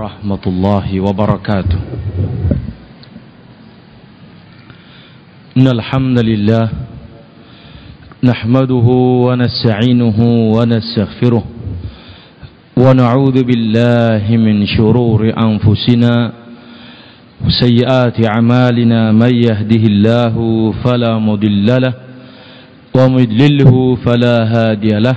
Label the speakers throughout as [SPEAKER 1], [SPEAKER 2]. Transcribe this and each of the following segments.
[SPEAKER 1] ورحمة الله وبركاته. إن الحمد لله نحمده ونستعينه ونستغفره ونعوذ بالله من شرور أنفسنا وسيئات أعمالنا من يهده الله فلا مضل له ومضلله فلا هادي له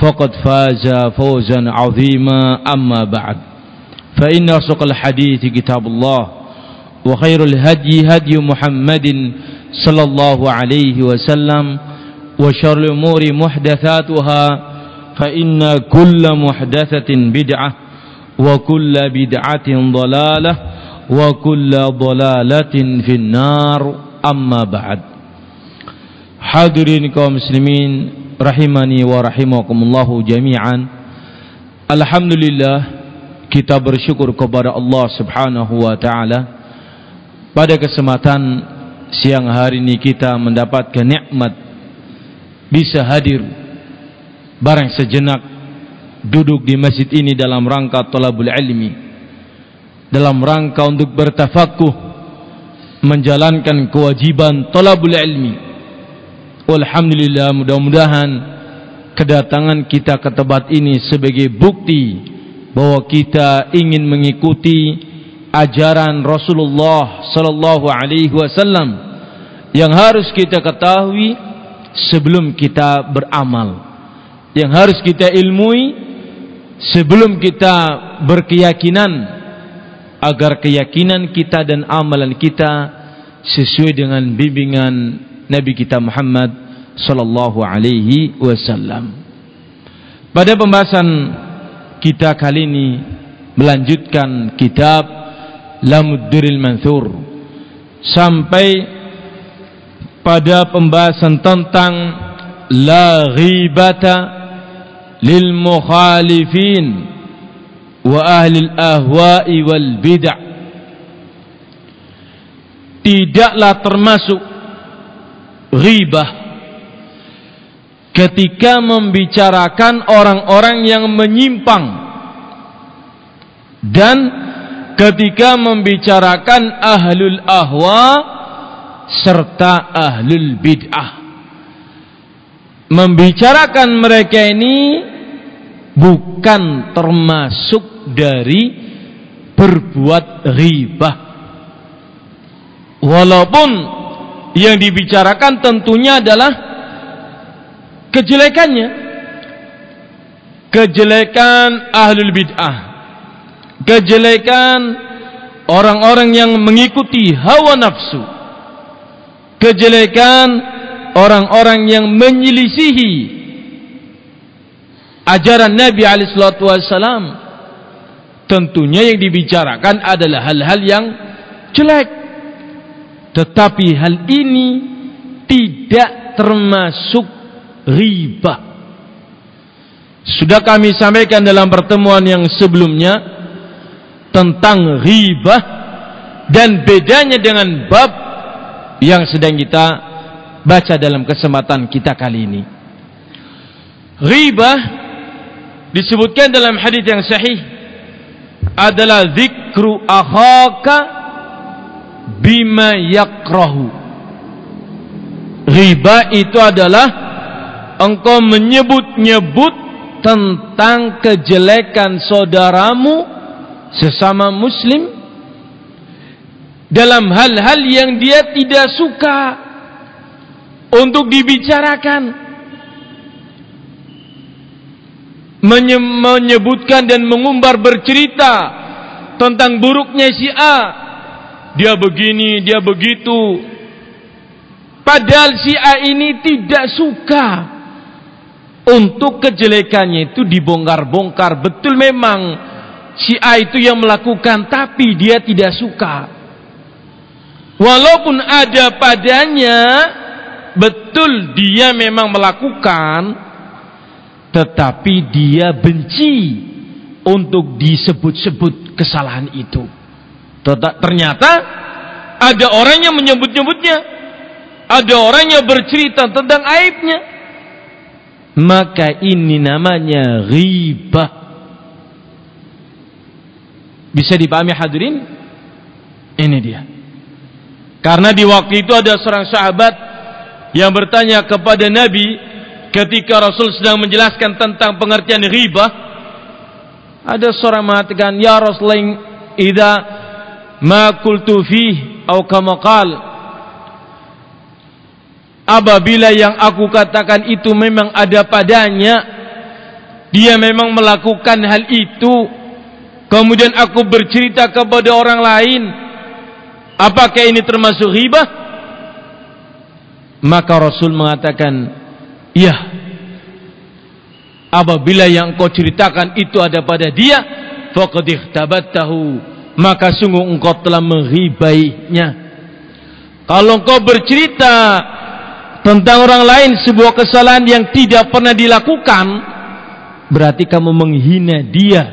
[SPEAKER 1] فقد فاز فوزا عظيما. أما بعد فإن أصدق الحديث كتاب الله وخير الهدي هدي محمد صلى الله عليه وسلم وشر الأمور محدثاتها فإن كل محدثة بدعة وكل بدعة ضلالة وكل ضلالة في النار. أما بعد حاضرين kaum muslimin rahimani wa rahimakumullahu jami'an. Alhamdulillah kita bersyukur kepada Allah Subhanahu wa taala. Pada kesempatan siang hari ini kita mendapatkan nikmat bisa hadir barang sejenak duduk di masjid ini dalam rangka talabul ilmi dalam rangka untuk bertafakuh menjalankan kewajiban talabul ilmi Alhamdulillah mudah-mudahan kedatangan kita ke tempat ini sebagai bukti bahwa kita ingin mengikuti ajaran Rasulullah sallallahu alaihi wasallam yang harus kita ketahui sebelum kita beramal yang harus kita ilmui sebelum kita berkeyakinan agar keyakinan kita dan amalan kita sesuai dengan bimbingan Nabi kita Muhammad sallallahu alaihi wasallam. Pada pembahasan kita kali ini melanjutkan kitab Lamudduril Manthur sampai pada pembahasan tentang la ghibata lil mukhalifin wa ahli al-ahwa'i wal bid'ah tidaklah termasuk ghibah. Ketika membicarakan orang-orang yang menyimpang. Dan ketika membicarakan ahlul ahwa serta ahlul bid'ah. Membicarakan mereka ini bukan termasuk dari berbuat ghibah. Walaupun yang dibicarakan tentunya adalah kejelekannya. Kejelekan ahlul bid'ah. Kejelekan orang-orang yang mengikuti hawa nafsu. Kejelekan orang-orang yang menyelisihi ajaran Nabi alaihi wasallam tentunya yang dibicarakan adalah hal-hal yang jelek tetapi hal ini tidak termasuk riba. Sudah kami sampaikan dalam pertemuan yang sebelumnya tentang riba dan bedanya dengan bab yang sedang kita baca dalam kesempatan kita kali ini. Riba disebutkan dalam hadis yang sahih adalah zikru akhaka bima yakrahu. Riba itu adalah engkau menyebut-nyebut tentang kejelekan saudaramu sesama muslim dalam hal-hal yang dia tidak suka untuk dibicarakan. Menyebutkan dan mengumbar bercerita tentang buruknya si A dia begini, dia begitu. Padahal si A ini tidak suka. Untuk kejelekannya itu dibongkar-bongkar. Betul memang si A itu yang melakukan tapi dia tidak suka. Walaupun ada padanya betul dia memang melakukan tetapi dia benci untuk disebut-sebut kesalahan itu. Ternyata ada orang yang menyebut-nyebutnya. Ada orang yang bercerita tentang aibnya. Maka ini namanya ghibah. Bisa dipahami hadirin? Ini dia. Karena di waktu itu ada seorang sahabat yang bertanya kepada Nabi ketika Rasul sedang menjelaskan tentang pengertian riba. Ada seorang mengatakan, "Ya Rasul, idza ma qultu fih atau kama Apabila yang aku katakan itu memang ada padanya, dia memang melakukan hal itu, kemudian aku bercerita kepada orang lain, Apakah ini termasuk hibah? Maka Rasul mengatakan, "Iya." Apabila yang kau ceritakan itu ada pada dia, faqad tahu, maka sungguh engkau telah menghibainya. Kalau engkau bercerita tentang orang lain sebuah kesalahan yang tidak pernah dilakukan, berarti kamu menghina dia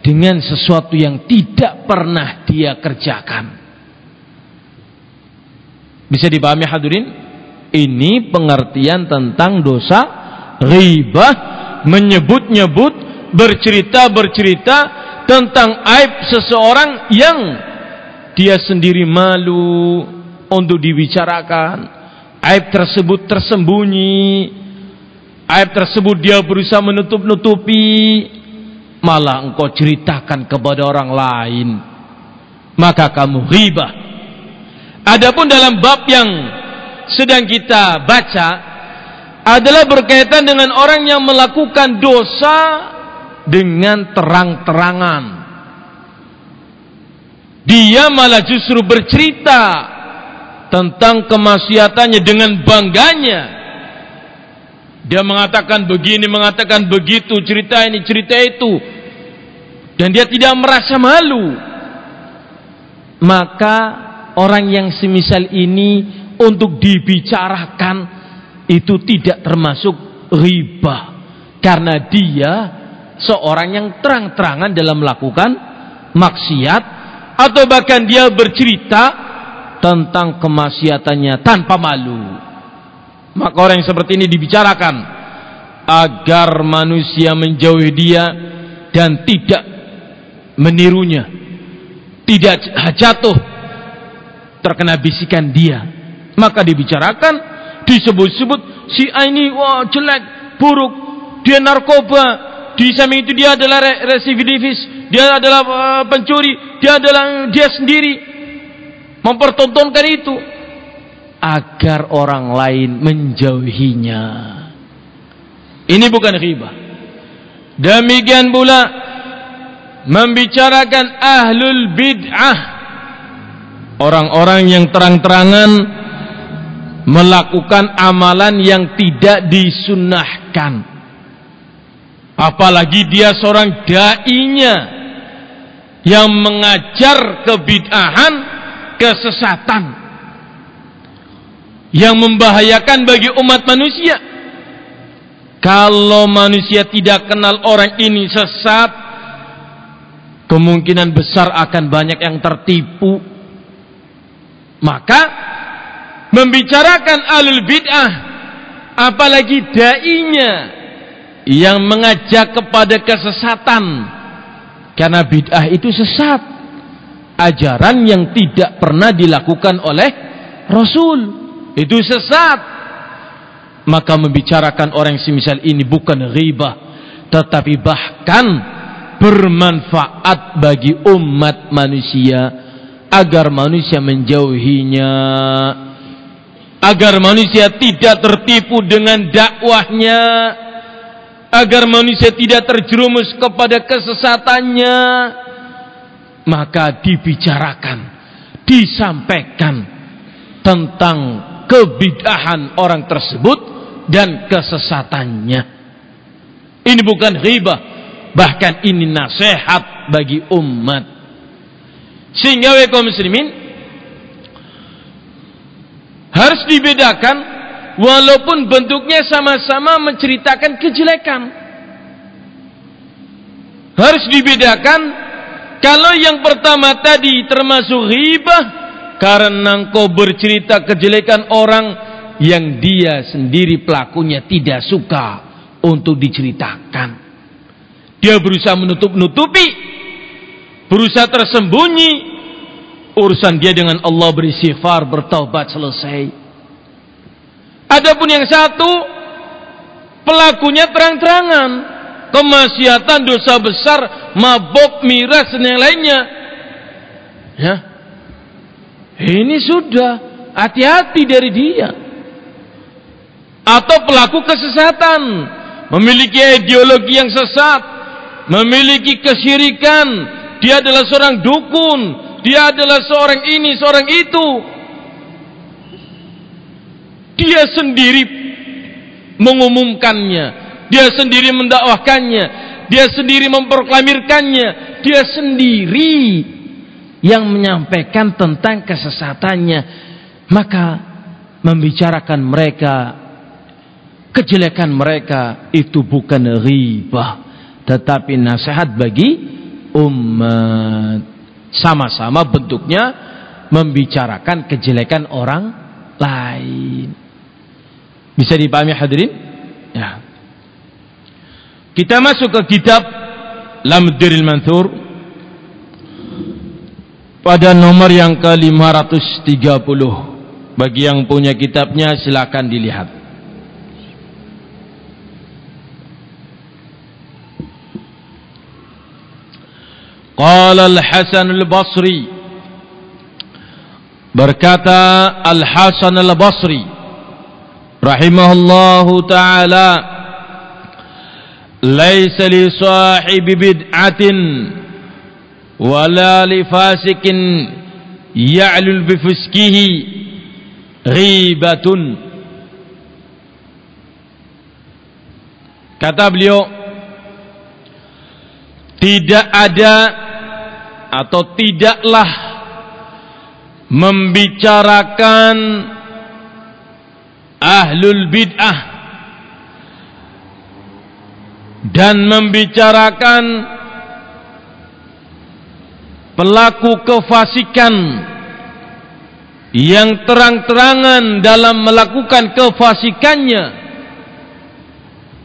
[SPEAKER 1] dengan sesuatu yang tidak pernah dia kerjakan. Bisa dipahami hadirin? Ini pengertian tentang dosa ghibah, menyebut-nyebut, bercerita-bercerita tentang aib seseorang yang dia sendiri malu untuk dibicarakan. Aib tersebut tersembunyi. Aib tersebut dia berusaha menutup-nutupi. Malah engkau ceritakan kepada orang lain. Maka kamu ghibah Adapun dalam bab yang sedang kita baca adalah berkaitan dengan orang yang melakukan dosa dengan terang-terangan. Dia malah justru bercerita tentang kemaksiatannya dengan bangganya. Dia mengatakan begini, mengatakan begitu, cerita ini, cerita itu. Dan dia tidak merasa malu. Maka orang yang semisal ini untuk dibicarakan itu tidak termasuk riba karena dia seorang yang terang-terangan dalam melakukan maksiat atau bahkan dia bercerita tentang kemaksiatannya tanpa malu. Maka orang yang seperti ini dibicarakan agar manusia menjauhi dia dan tidak menirunya tidak jatuh terkena bisikan dia. Maka dibicarakan disebut-sebut si A ini wah jelek buruk dia narkoba di samping itu dia adalah residivis dia adalah uh, pencuri dia adalah dia sendiri. Mempertontonkan itu agar orang lain menjauhinya. Ini bukan riba. Demikian pula membicarakan ahlul bid'ah orang-orang yang terang-terangan melakukan amalan yang tidak disunnahkan apalagi dia seorang da'inya yang mengajar kebid'ahan kesesatan yang membahayakan bagi umat manusia. Kalau manusia tidak kenal orang ini sesat kemungkinan besar akan banyak yang tertipu. Maka membicarakan alul bid'ah apalagi dai-nya yang mengajak kepada kesesatan. Karena bid'ah itu sesat. Ajaran yang tidak pernah dilakukan oleh Rasul. Itu sesat. Maka membicarakan orang semisal ini bukan ghibah tetapi bahkan bermanfaat bagi umat manusia. Agar manusia menjauhinya. Agar manusia tidak tertipu dengan dakwahnya agar manusia tidak terjerumus kepada kesesatannya maka dibicarakan disampaikan tentang kebidahan orang tersebut dan kesesatannya. Ini bukan ghibah bahkan ini nasihat bagi umat. Sehingga kaum muslimin harus dibedakan walaupun bentuknya sama-sama menceritakan kejelekan. Harus dibedakan kalau yang pertama tadi termasuk hibah karena engkau bercerita kejelekan orang yang dia sendiri pelakunya tidak suka untuk diceritakan. Dia berusaha menutup-nutupi, berusaha tersembunyi, urusan dia dengan Allah berisifar bertaubat selesai adapun yang satu pelakunya terang-terangan. Kemaksiatan dosa besar mabok miras dan yang lainnya. Ya. Ini sudah hati-hati dari dia. Atau pelaku kesesatan. Memiliki ideologi yang sesat. Memiliki kesyirikan. Dia adalah seorang dukun. Dia adalah seorang ini, seorang itu. Dia sendiri mengumumkannya, dia sendiri mendakwahkannya, dia sendiri memproklamirkannya, dia sendiri yang menyampaikan tentang kesesatannya. Maka membicarakan mereka kejelekan mereka itu bukan ribah tetapi nasihat bagi umat sama-sama bentuknya membicarakan kejelekan orang lain. Bisa dipahami hadirin? Ya. Kita masuk ke kitab Lamdiril Manthur pada nomor yang ke-530. Bagi yang punya kitabnya silakan dilihat. Qala al-Hasan al-Basri berkata Al-Hasan al-Basri rahimahullahu taala laisa li sahibi bid'atin wala li fasikin ya'lul bi fiskihi ghibatun. Kata beliau tidak ada atau tidaklah membicarakan ahlul bid'ah. Dan membicarakan pelaku kefasikan yang terang-terangan dalam melakukan kefasikannya.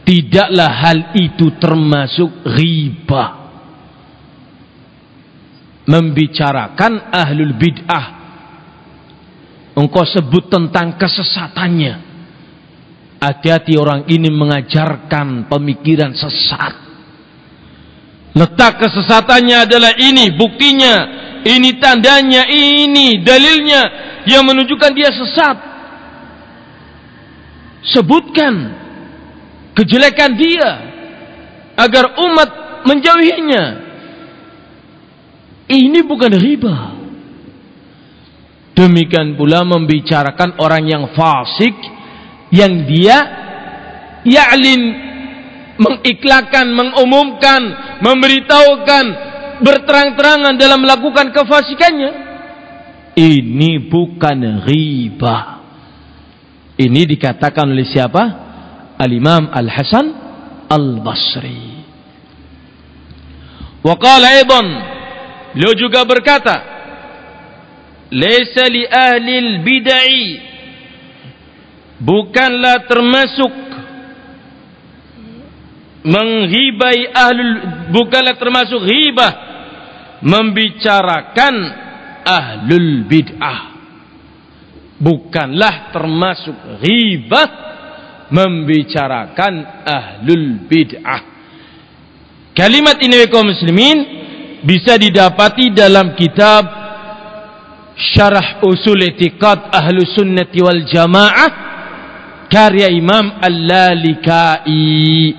[SPEAKER 1] Tidaklah hal itu termasuk riba. Membicarakan ahlul bid'ah. Engkau sebut tentang kesesatannya hati-hati orang ini mengajarkan pemikiran sesat. Letak kesesatannya adalah ini buktinya ini tandanya ini dalilnya. Yang menunjukkan dia sesat. Sebutkan kejelekan dia agar umat menjauhinya. Ini bukan riba. Demikian pula membicarakan orang yang fasik yang dia ya'lin mengiklakan, mengumumkan, memberitahukan berterang-terangan dalam melakukan kefasikannya. Ini bukan riba. Ini dikatakan oleh siapa? Al-Imam Al-Hasan Al-Basri. Wa qala aidan Beliau juga berkata, "Laisa li ahli bid'ah bukanlah termasuk menghibai ahlul bukanlah termasuk hibah membicarakan ahlul bid'ah. Bukanlah termasuk ghibah membicarakan ahlul bid'ah. Kalimat ini kaum muslimin bisa didapati dalam kitab Syarah Usul Itiqad Ahlu Sunnati wal Jamaah karya Imam Al-Lalikai.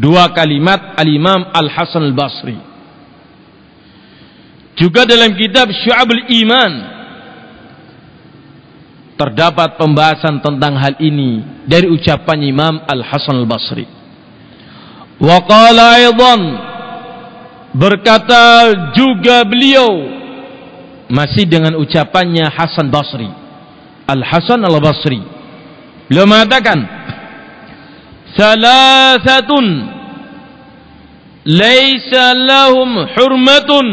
[SPEAKER 1] Dua kalimat Al-Imam Al-Hasan Al-Basri. Juga dalam kitab Syu'abul Iman terdapat pembahasan tentang hal ini dari ucapan Imam Al-Hasan Al-Basri. Wa qala berkata juga beliau masih dengan ucapannya Hasan Basri Al Hasan Al Basri beliau mengatakan salasatun laisa lahum hurmatun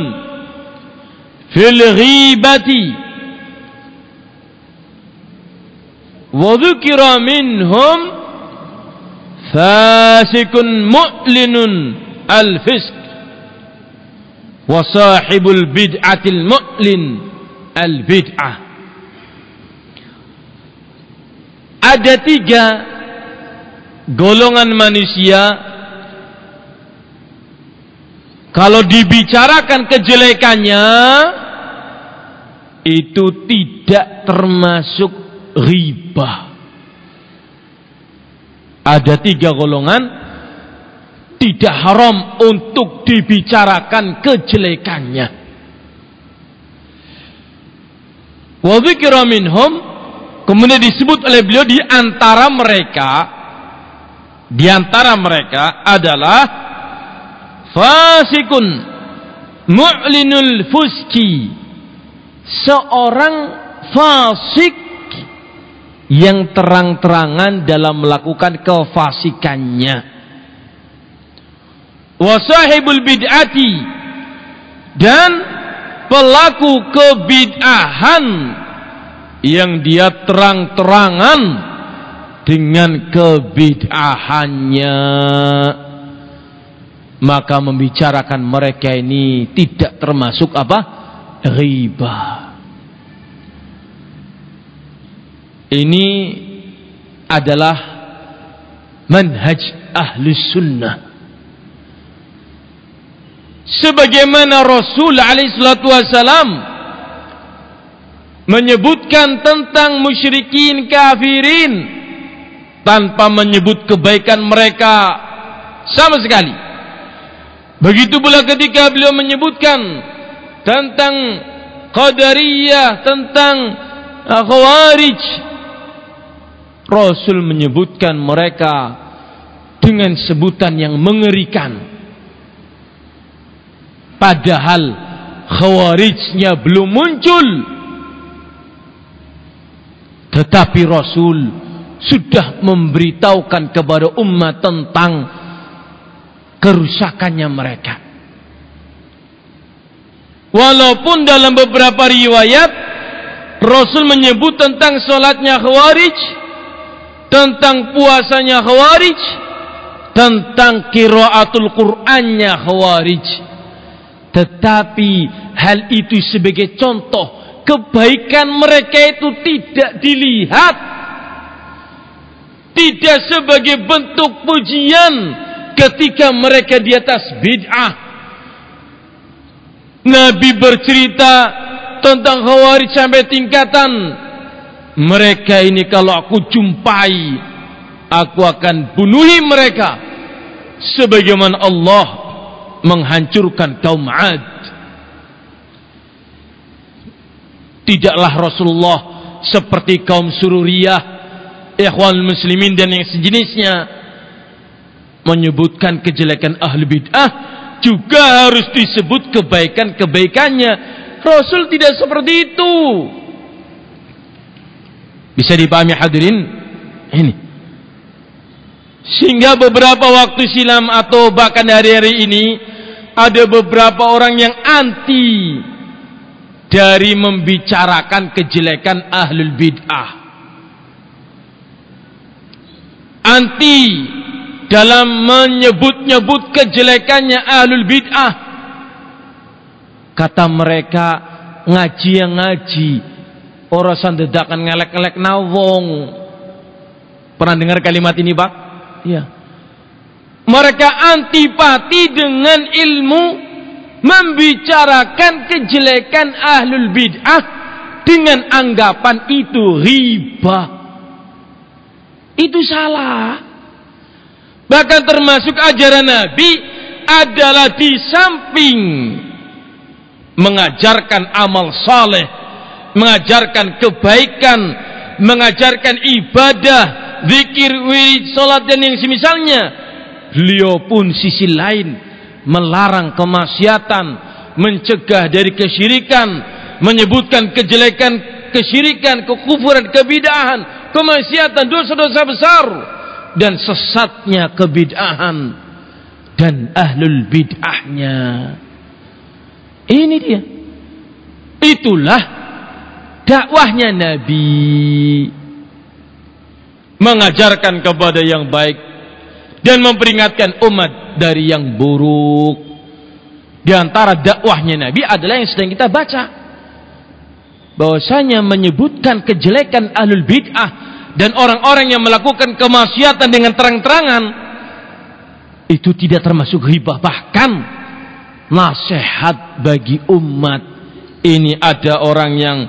[SPEAKER 1] fil ghibati wa dhukira minhum fasikun mu'linun al fisq wa sahibul bid'atil mu'lin al ada tiga golongan manusia. Kalau dibicarakan kejelekannya itu tidak termasuk riba. Ada tiga golongan. Tidak haram untuk dibicarakan kejelekannya. Wa minhum kemudian disebut oleh beliau di antara mereka di antara mereka adalah fasikun mu'linul fuski. Seorang fasik yang terang-terangan dalam melakukan kefasikannya. Wasahibul bid'ati. Dan pelaku kebid'ahan yang dia terang-terangan dengan kebid'ahannya. Maka membicarakan mereka ini tidak termasuk apa? Riba. Ini adalah manhaj ahli sunnah. Sebagaimana Rasul alaihissalatu wassalam menyebutkan tentang musyrikin kafirin tanpa menyebut kebaikan mereka sama sekali begitu pula ketika beliau menyebutkan tentang qadariyah tentang uh, khawarij Rasul menyebutkan mereka dengan sebutan yang mengerikan Padahal khawarijnya belum muncul. Tetapi Rasul sudah memberitahukan kepada umat tentang kerusakannya mereka. Walaupun dalam beberapa riwayat Rasul menyebut tentang sholatnya khawarij, tentang puasanya khawarij, tentang kiraatul Qur'annya khawarij. Tetapi hal itu sebagai contoh kebaikan mereka itu tidak dilihat. Tidak sebagai bentuk pujian ketika mereka di atas bid'ah. Nabi bercerita tentang Khawarij sampai tingkatan mereka ini kalau aku jumpai aku akan bunuhi mereka sebagaimana Allah menghancurkan kaum Ad. Tidaklah Rasulullah seperti kaum Sururiyah, ikhwan muslimin dan yang sejenisnya menyebutkan kejelekan ahli bid'ah juga harus disebut kebaikan-kebaikannya. Rasul tidak seperti itu. Bisa dipahami hadirin? Ini. Sehingga beberapa waktu silam atau bahkan hari-hari ini ada beberapa orang yang anti dari membicarakan kejelekan ahlul bid'ah. Anti dalam menyebut-nyebut kejelekannya ahlul bid'ah. Kata mereka ngaji yang ngaji. Orasan dedakan ngelek-ngelek nawong. Pernah dengar kalimat ini, Pak? Iya. Mereka antipati dengan ilmu membicarakan kejelekan ahlul bid'ah dengan anggapan itu riba. Itu salah. Bahkan termasuk ajaran Nabi adalah di samping mengajarkan amal saleh, mengajarkan kebaikan, mengajarkan ibadah, zikir, wirid, salat dan yang semisalnya. Beliau pun sisi lain melarang kemaksiatan, mencegah dari kesyirikan, menyebutkan kejelekan kesyirikan, kekufuran, kebidahan, kemaksiatan, dosa-dosa besar dan sesatnya kebid'ahan dan ahlul bid'ahnya. Ini dia. Itulah dakwahnya Nabi. Mengajarkan kepada yang baik dan memperingatkan umat dari yang buruk. Di antara dakwahnya Nabi adalah yang sedang kita baca. Bahwasanya menyebutkan kejelekan ahlul bid'ah dan orang-orang yang melakukan kemaksiatan dengan terang-terangan itu tidak termasuk riba bahkan nasihat bagi umat ini ada orang yang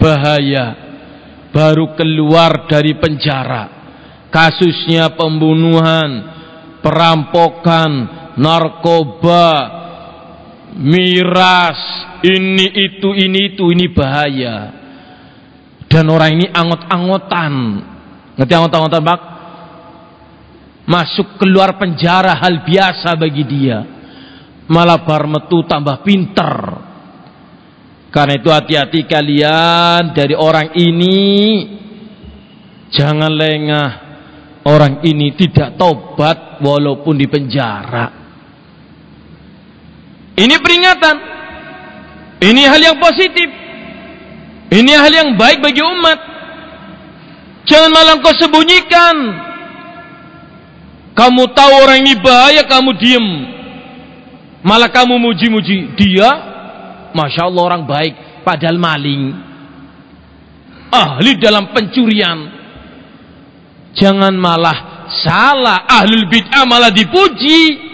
[SPEAKER 1] bahaya baru keluar dari penjara kasusnya pembunuhan perampokan narkoba miras ini itu ini itu ini bahaya dan orang ini angot-angotan. Ngerti angot-angotan, Pak? Masuk keluar penjara hal biasa bagi dia. Malah bar metu tambah pinter. Karena itu hati-hati kalian dari orang ini. Jangan lengah. Orang ini tidak tobat walaupun di penjara. Ini peringatan. Ini hal yang positif. Ini hal yang baik bagi umat. Jangan malah kau sembunyikan. Kamu tahu orang ini bahaya, kamu diem. Malah kamu muji-muji dia. Masya Allah orang baik, padahal maling. Ahli dalam pencurian. Jangan malah salah. Ahlul bid'ah malah dipuji.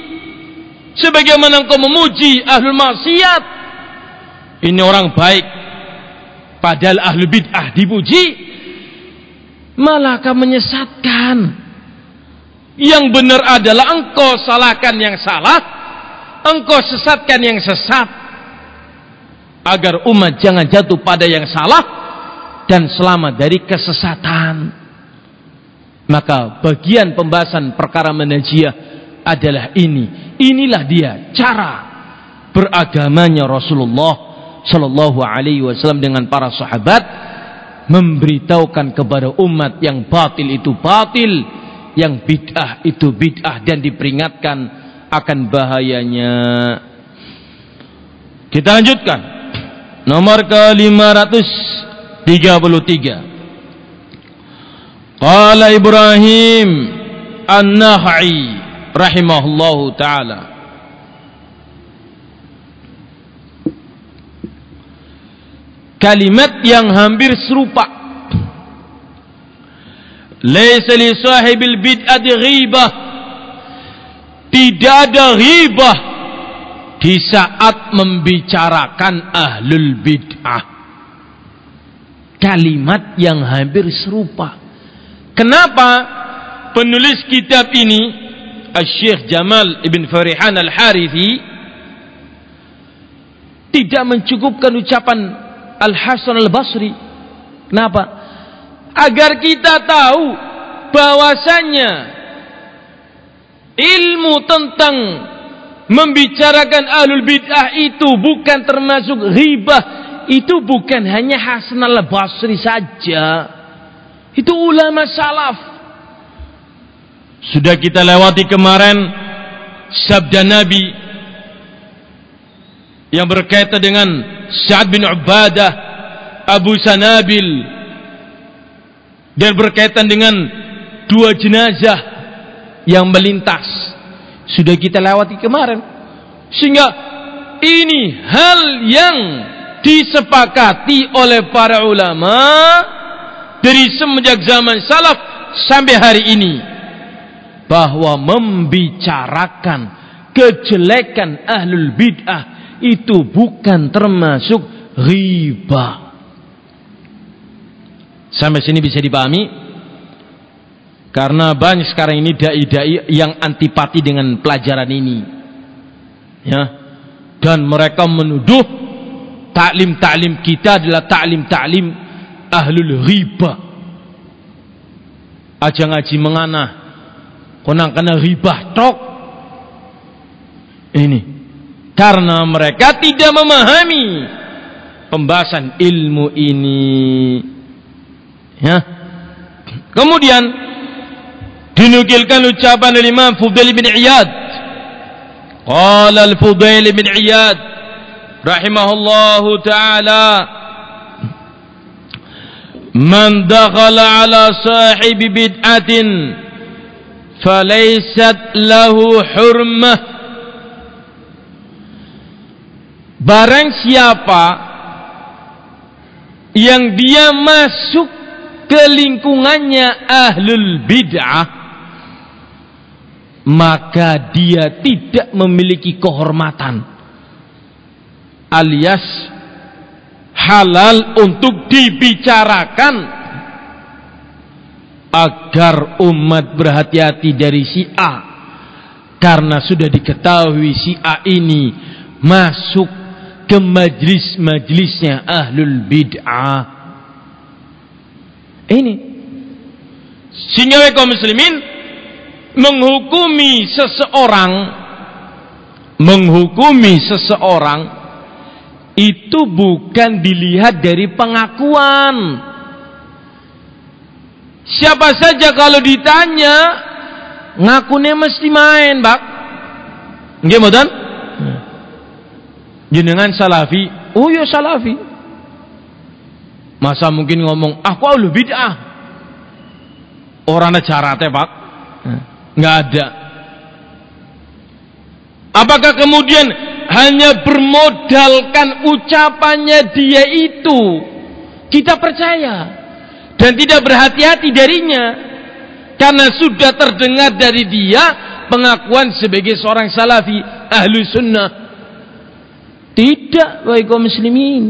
[SPEAKER 1] Sebagaimana engkau memuji ahlul maksiat. Ini orang baik Padahal ahlu bid'ah dipuji. Malah akan menyesatkan. Yang benar adalah engkau salahkan yang salah. Engkau sesatkan yang sesat. Agar umat jangan jatuh pada yang salah. Dan selamat dari kesesatan. Maka bagian pembahasan perkara menajiah adalah ini. Inilah dia cara beragamanya Rasulullah Shallallahu Alaihi Wasallam dengan para sahabat memberitahukan kepada umat yang batil itu batil, yang bid'ah itu bid'ah dan diperingatkan akan bahayanya. Kita lanjutkan. Nomor ke-533. Qala Ibrahim An-Nakhai rahimahullahu taala. Kalimat yang hampir serupa. Laisa li sahibil bid'ati ghibah. Tidak ada ghibah di saat membicarakan ahlul bid'ah. Kalimat yang hampir serupa kenapa penulis kitab ini Syekh Jamal Ibn Farihan Al-Harithi tidak mencukupkan ucapan Al-Hasan Al-Basri. Kenapa? Agar kita tahu bahwasanya ilmu tentang membicarakan ahlul bid'ah itu bukan termasuk ribah itu bukan hanya Hasan al-Basri saja itu ulama salaf sudah kita lewati kemarin sabda Nabi yang berkaitan dengan Sa'ad bin Ubadah, Abu Sanabil, dan berkaitan dengan dua jenazah yang melintas. Sudah kita lewati kemarin. Sehingga ini hal yang disepakati oleh para ulama dari semenjak zaman salaf sampai hari ini bahwa membicarakan kejelekan ahlul bid'ah itu bukan termasuk riba. Sampai sini bisa dipahami? Karena banyak sekarang ini dai-dai yang antipati dengan pelajaran ini. Ya. Dan mereka menuduh taklim-taklim kita adalah taklim-taklim ahlul riba. Aja ngaji menganah. Konang kena riba tok. Ini. Karena mereka tidak memahami pembahasan ilmu ini. Ya. Kemudian dinukilkan ucapan Imam Fudail bin Iyad qala al-Fudail bin Iyad rahimahullahu taala man dakhala ala sahibi bid'atin falaysat lahu hurmah. Barang siapa yang dia masuk ke lingkungannya ahlul bid'ah maka dia tidak memiliki kehormatan. Alias halal untuk dibicarakan. Agar umat berhati-hati dari si A. Karena sudah diketahui si A ini masuk ke majlis-majlisnya ahlul bid'ah. Ini. Sehingga kaum muslimin menghukumi seseorang menghukumi seseorang itu bukan dilihat dari pengakuan. Siapa saja kalau ditanya ngakunya mesti main bak. Nggih mboten? Jenengan salafi? Oh ya salafi. Masa mungkin ngomong aku ah, lebih bid'ah? Orang carate pak. Nggak ada. Apakah kemudian hanya bermodalkan ucapannya dia itu. Kita percaya. Dan tidak berhati-hati darinya. Karena sudah terdengar dari dia pengakuan sebagai seorang salafi ahlu sunnah. Tidak baik kaum muslimin.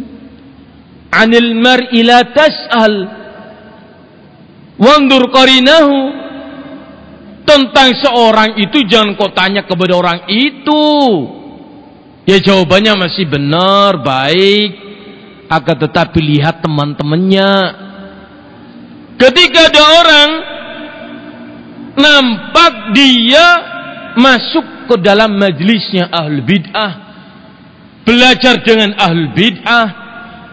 [SPEAKER 1] Anil mar'i la tas'al. Wandur qarinahu. Tentang seorang itu jangan kau tanya kepada orang itu. Ya jawabannya masih benar, baik. Akan tetapi lihat teman-temannya. Ketika ada orang nampak dia masuk ke dalam majlisnya ahl bid'ah, belajar dengan ahl bid'ah,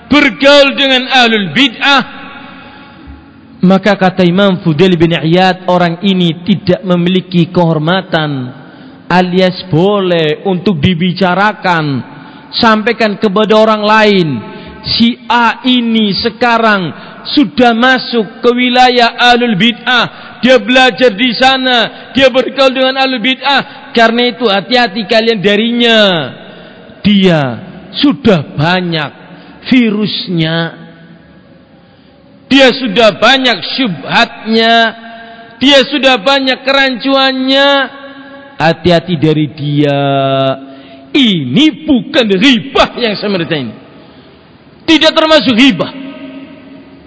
[SPEAKER 1] bergaul dengan ahlul bid'ah, maka kata Imam Fudail bin Iyad orang ini tidak memiliki kehormatan alias boleh untuk dibicarakan. Sampaikan kepada orang lain si A ini sekarang sudah masuk ke wilayah alul bid'ah. Dia belajar di sana dia bergaul dengan alul bid'ah. Karena itu hati-hati kalian darinya. Dia sudah banyak virusnya. Dia sudah banyak syubhatnya. Dia sudah banyak kerancuannya. Hati-hati dari dia. Ini bukan ribah yang semerta ini. Tidak termasuk ribah.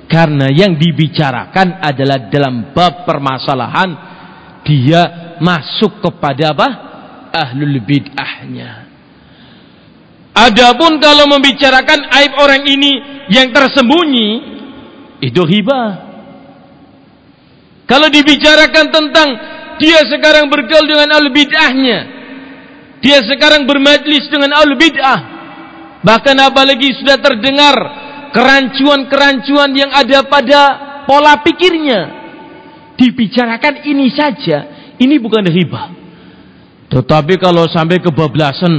[SPEAKER 1] Karena yang dibicarakan adalah dalam bab permasalahan. Dia masuk kepada apa? Ahlul bid'ahnya. Adapun kalau membicarakan aib orang ini yang tersembunyi, itu hibah. Kalau dibicarakan tentang dia sekarang bergaul dengan al bid'ahnya, dia sekarang bermajlis dengan al bid'ah, bahkan apalagi sudah terdengar kerancuan-kerancuan yang ada pada pola pikirnya, dibicarakan ini saja, ini bukan hibah. Tetapi kalau sampai kebablasan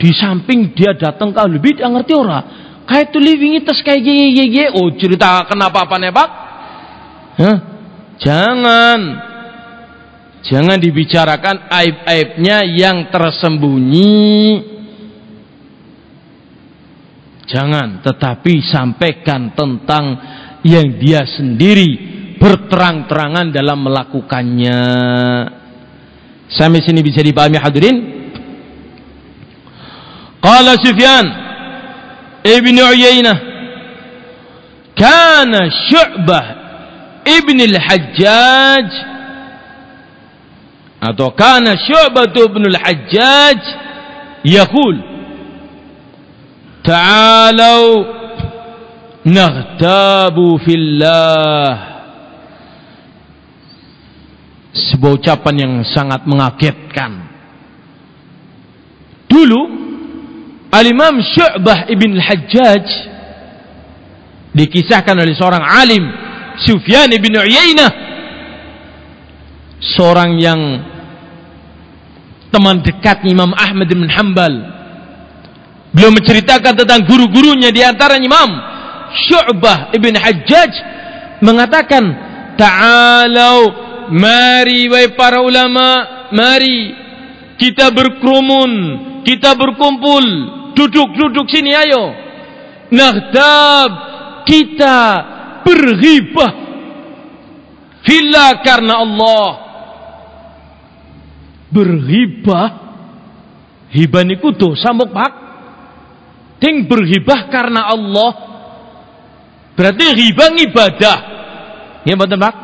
[SPEAKER 1] di samping dia datang ke al bid'ah ngerti orang kayak tuh living itu kayak gini gini oh cerita kenapa apa nih pak? Hah? jangan jangan dibicarakan aib-aibnya yang tersembunyi. Jangan tetapi sampaikan tentang yang dia sendiri berterang-terangan dalam melakukannya. Sampai sini bisa dipahami hadirin? Qala Sufyan ibn Uyainah kana Syu'bah ibn al-Hajjaj atau kana Syu'bah ibn al-Hajjaj yaqul ta'alu naghtabu fillah sebuah ucapan yang sangat mengagetkan. Dulu Al-Imam Syu'bah ibn Al-Hajjaj dikisahkan oleh seorang alim Sufyan ibn Uyainah seorang yang teman dekat Imam Ahmad bin Hanbal beliau menceritakan tentang guru-gurunya di antara Imam Syu'bah ibn Hajjaj mengatakan ta'alau Mari wahai para ulama, mari kita berkerumun, kita berkumpul, duduk-duduk sini ayo. Nahtab kita berghibah Fila karena Allah. Berghibah hibah niku dosa pak. Ting berhibah karena Allah. Berarti hibah ibadah. Ya betul Pak?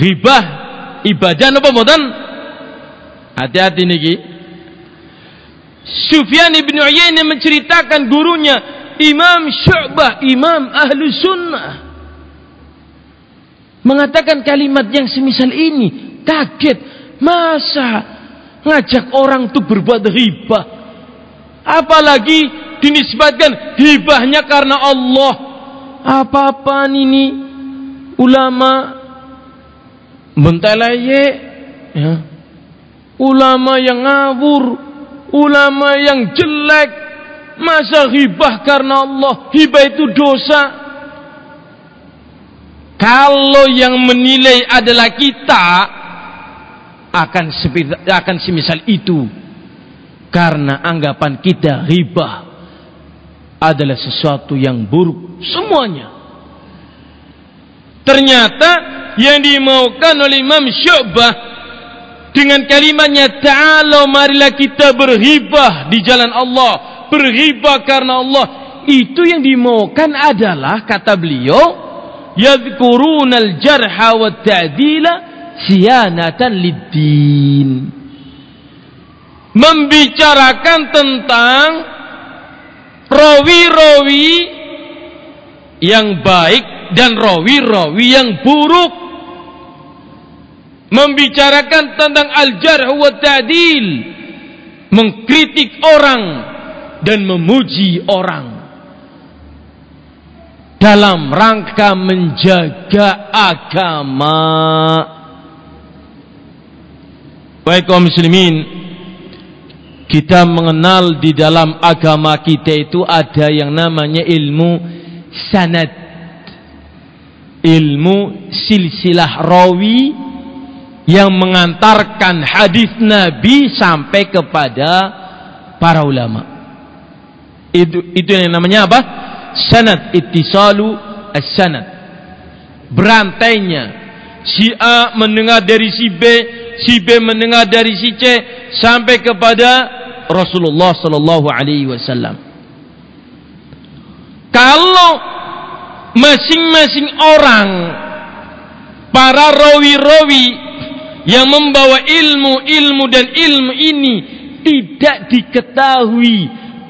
[SPEAKER 1] Ribah ibadah apa mboten? Hati-hati niki. Sufyan ibn Uyainah menceritakan gurunya Imam Syu'bah, Imam Ahlu Sunnah. Mengatakan kalimat yang semisal ini. Kaget. Masa ngajak orang itu berbuat ribah. Apalagi dinisbatkan hibahnya karena Allah. Apa-apaan ini ulama menteleye ya. ulama yang ngawur ulama yang jelek masa hibah karena Allah hibah itu dosa kalau yang menilai adalah kita akan akan semisal itu. Karena anggapan kita hibah adalah sesuatu yang buruk semuanya. Ternyata yang dimaukan oleh Imam Syu'bah dengan kalimatnya ta'ala marilah kita berhibah di jalan Allah. Berhibah karena Allah. Itu yang dimaukan adalah kata beliau yadhkurunal jarha wa ta'dila siyanatan lid-din. Membicarakan tentang rawi-rawi yang baik dan rawi-rawi yang buruk. Membicarakan tentang al-jarh wa ta'dil mengkritik orang dan memuji orang. Dalam rangka menjaga agama baik kaum muslimin kita mengenal di dalam agama kita itu ada yang namanya ilmu sanad ilmu silsilah rawi yang mengantarkan hadis Nabi sampai kepada para ulama. Itu itu yang namanya apa? Sanad ittisalu as-sanad. Berantainya si A mendengar dari si B, si B mendengar dari si C sampai kepada Rasulullah sallallahu alaihi wasallam. Kalau masing-masing orang para rawi-rawi yang membawa ilmu-ilmu dan ilmu ini tidak diketahui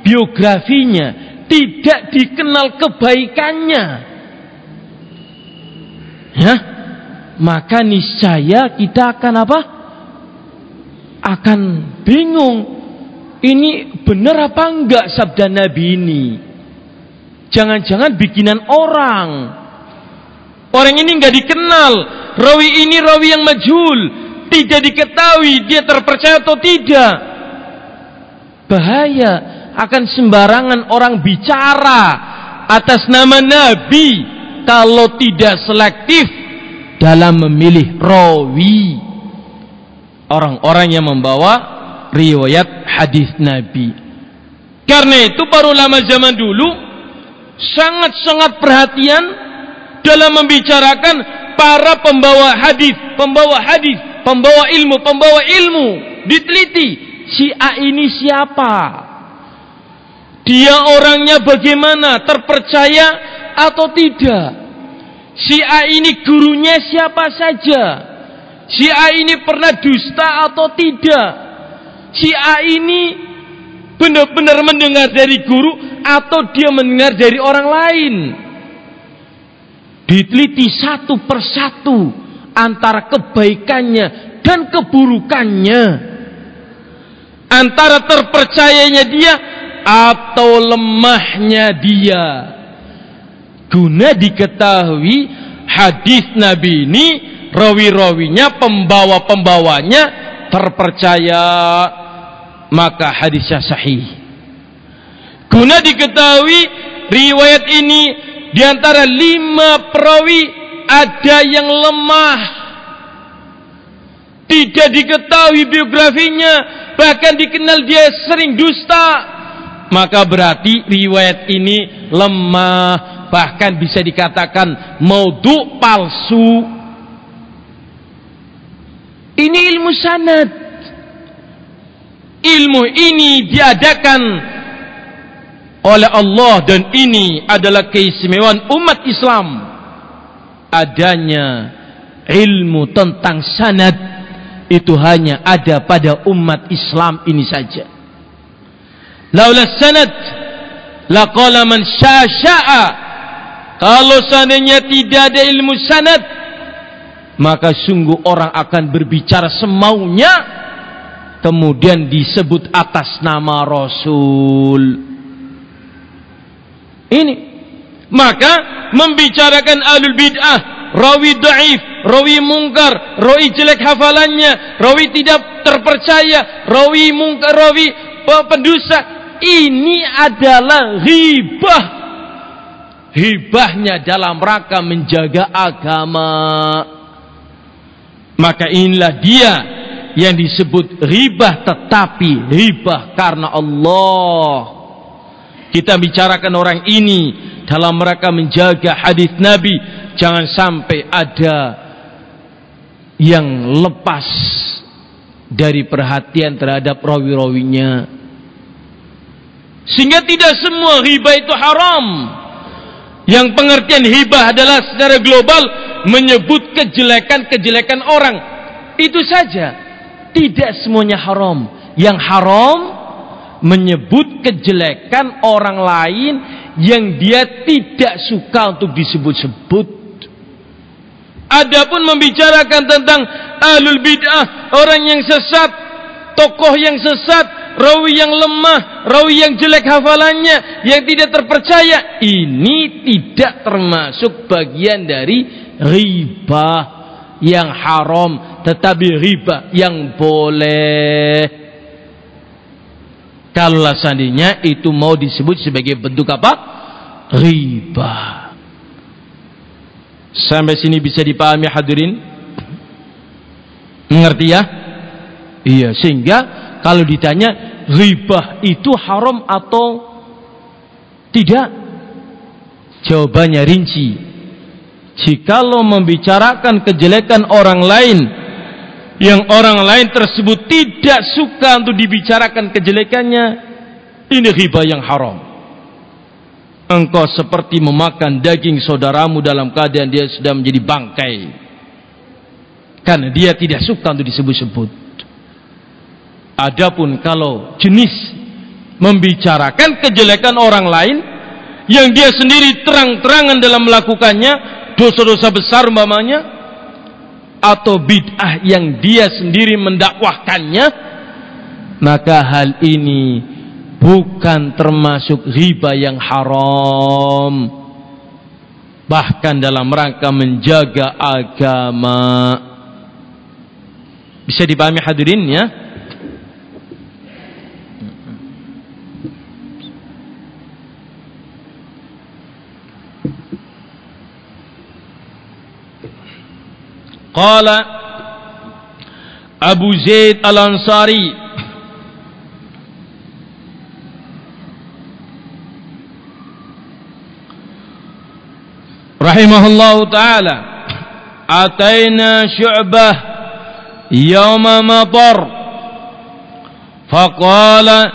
[SPEAKER 1] biografinya, tidak dikenal kebaikannya. Ya, maka niscaya kita akan apa? Akan bingung. Ini benar apa enggak sabda Nabi ini? Jangan-jangan bikinan orang. Orang ini enggak dikenal. Rawi ini rawi yang majul tidak diketahui dia terpercaya atau tidak. Bahaya akan sembarangan orang bicara atas nama Nabi kalau tidak selektif dalam memilih rawi orang-orang yang membawa riwayat hadis Nabi. Karena itu para ulama zaman dulu sangat-sangat perhatian dalam membicarakan para pembawa hadis, pembawa hadis pembawa ilmu, pembawa ilmu, diteliti si A ini siapa? Dia orangnya bagaimana? Terpercaya atau tidak? Si A ini gurunya siapa saja? Si A ini pernah dusta atau tidak? Si A ini benar-benar mendengar dari guru atau dia mendengar dari orang lain? Diteliti satu persatu antara kebaikannya dan keburukannya. Antara terpercayanya dia atau lemahnya dia. Guna diketahui hadis Nabi ini rawi-rawinya, pembawa-pembawanya terpercaya maka hadisnya sahih. Guna diketahui riwayat ini di antara lima perawi ada yang lemah. Tidak diketahui biografinya, bahkan dikenal dia sering dusta. Maka berarti riwayat ini lemah, bahkan bisa dikatakan maudhu palsu. Ini ilmu sanad. Ilmu ini diadakan oleh Allah dan ini adalah keistimewaan umat Islam. Adanya ilmu tentang sanad itu hanya ada pada umat Islam ini saja. Laula sanad laqala man syasha'a kalau seandainya tidak ada ilmu sanad maka sungguh orang akan berbicara semaunya kemudian disebut atas nama Rasul ini. Maka membicarakan alul bid'ah, rawi daif, rawi mungkar, rawi jelek hafalannya, rawi tidak terpercaya, rawi mungkar, rawi pendusta. Ini adalah hibah. Hibahnya dalam rangka menjaga agama. Maka inilah dia yang disebut ribah tetapi ribah karena Allah. Kita bicarakan orang ini dalam mereka menjaga hadis Nabi. Jangan sampai ada yang lepas dari perhatian terhadap rawi-rawinya. Sehingga tidak semua hibah itu haram. Yang pengertian hibah adalah secara global menyebut kejelekan-kejelekan orang. Itu saja. Tidak semuanya haram. Yang haram menyebut kejelekan orang lain yang dia tidak suka untuk disebut-sebut. Adapun membicarakan tentang ahlul bid'ah, orang yang sesat, tokoh yang sesat, rawi yang lemah, rawi yang jelek hafalannya, yang tidak terpercaya, ini tidak termasuk bagian dari riba yang haram, tetapi riba yang boleh. Kalau seandainya itu mau disebut sebagai bentuk apa? Riba. Sampai sini bisa dipahami hadirin? Mengerti ya? Iya, sehingga kalau ditanya riba itu haram atau tidak? Jawabannya rinci. Jikalau membicarakan kejelekan orang lain yang orang lain tersebut tidak suka untuk dibicarakan kejelekannya ini riba yang haram engkau seperti memakan daging saudaramu dalam keadaan dia sudah menjadi bangkai karena dia tidak suka untuk disebut-sebut adapun kalau jenis membicarakan kejelekan orang lain yang dia sendiri terang-terangan dalam melakukannya dosa-dosa besar umpamanya atau bid'ah yang dia sendiri mendakwahkannya maka hal ini bukan termasuk riba yang haram. Bahkan dalam rangka menjaga agama. Bisa dipahami hadirin ya قال أبو زيد الأنصاري. رحمه الله تعالى. أتينا شعبة يوم مطر. فقال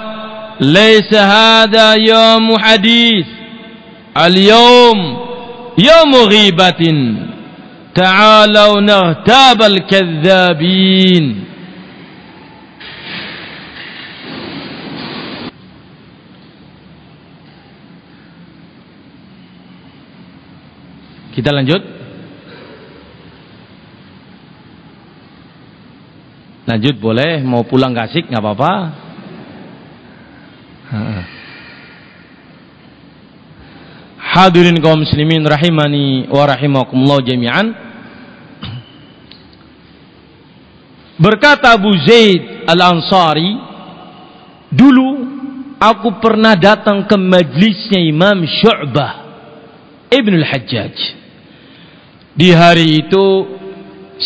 [SPEAKER 1] "Laisa hadha yawm hadith, al-yawm yawm ghibatin." Ta'alau naghtabal kadzabin. Kita lanjut. Lanjut boleh, mau pulang kasih nggak apa-apa. Hadirin kaum muslimin rahimani wa rahimakumullah jami'an. Berkata Abu Zaid Al-Ansari, dulu aku pernah datang ke majlisnya Imam Syu'bah Ibn Al-Hajjaj. Di hari itu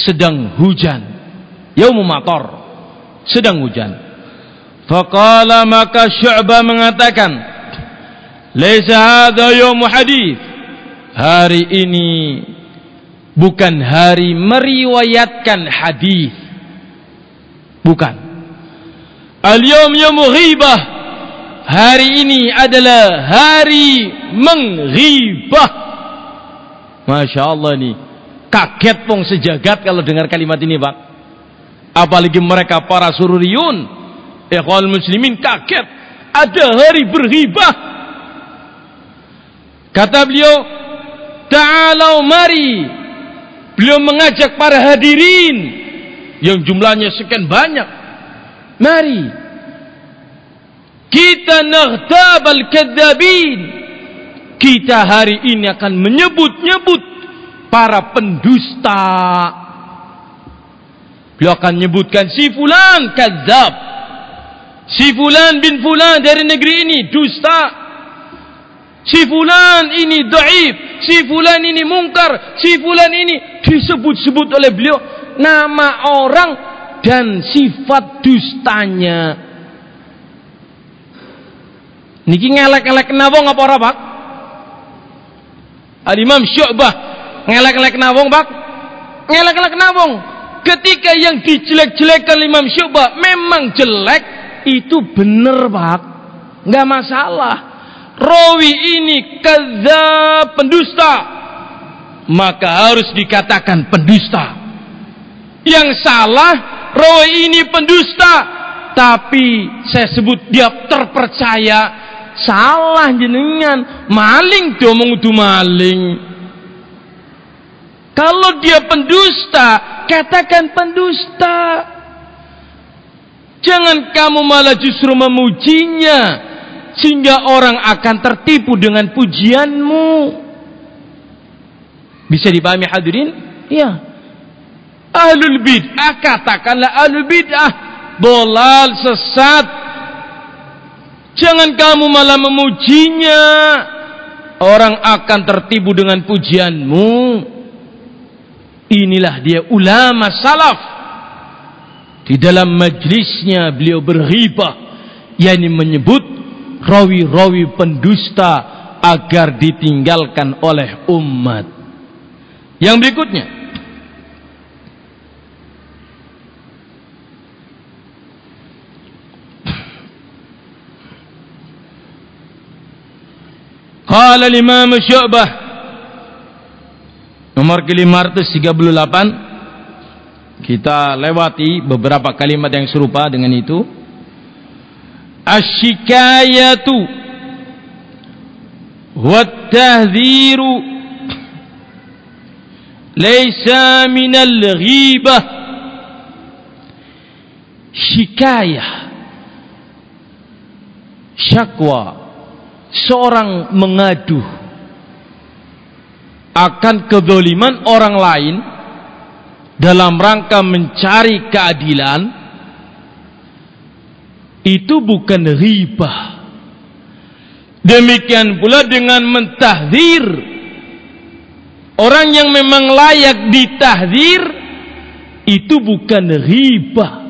[SPEAKER 1] sedang hujan. Yaumul matar. Sedang hujan. Faqala maka Syu'bah mengatakan, "Laisa hadha yaumu hadis." Hari ini bukan hari meriwayatkan hadis. Bukan. Al-yawm yaumu ghibah. Hari ini adalah hari menghibah. Masya Allah nih. Kaget pong sejagat kalau dengar kalimat ini Pak. Apalagi mereka para sururiyun. Ikhwal muslimin kaget. Ada hari berhibah. Kata beliau. Ta'alau mari. Beliau mengajak para hadirin. Yang jumlahnya sekian banyak. Mari. Kita naghtabal kadzabin kita hari ini akan menyebut-nyebut para pendusta. Beliau akan menyebutkan si fulan kadzab. Si fulan bin fulan dari negeri ini dusta. Si fulan ini dhaif, si fulan ini mungkar, si fulan ini disebut-sebut oleh beliau nama orang dan sifat dustanya. Niki ngelek-ngelek kenapa ngapa ora, Pak? Al-Imam Syu'bah ngelak-ngelak nawong bak? Ngelak-ngelak nawong. Ketika yang dijelek-jelekan Imam Syu'bah memang jelek itu benar bak. Nggak masalah. Rawi ini kadzab pendusta. Maka harus dikatakan pendusta yang salah rawi ini pendusta. Tapi saya sebut dia terpercaya. Salah jenengan. Maling dia mengudu maling. Kalau dia pendusta katakan pendusta. Jangan kamu malah justru memujinya sehingga orang akan tertipu dengan pujianmu. Bisa dipahami hadirin? Iya ahlul bid'ah katakanlah ahlul bid'ah dolal sesat Jangan kamu malah memujinya. Orang akan tertibu dengan pujianmu. Inilah dia ulama salaf. Di dalam majlisnya beliau berghibah. yakni menyebut rawi-rawi pendusta agar ditinggalkan oleh umat. Yang berikutnya. Qala Imam Syu'bah. Nomor ke-538 kita lewati beberapa kalimat yang serupa dengan itu. Asyikayatu. Wat laysa minal ghibah. Shikayah. Syakwa seorang mengadu akan kedoliman orang lain dalam rangka mencari keadilan itu bukan ribah. Demikian pula dengan mentahdir. Orang yang memang layak ditahdir itu bukan ribah.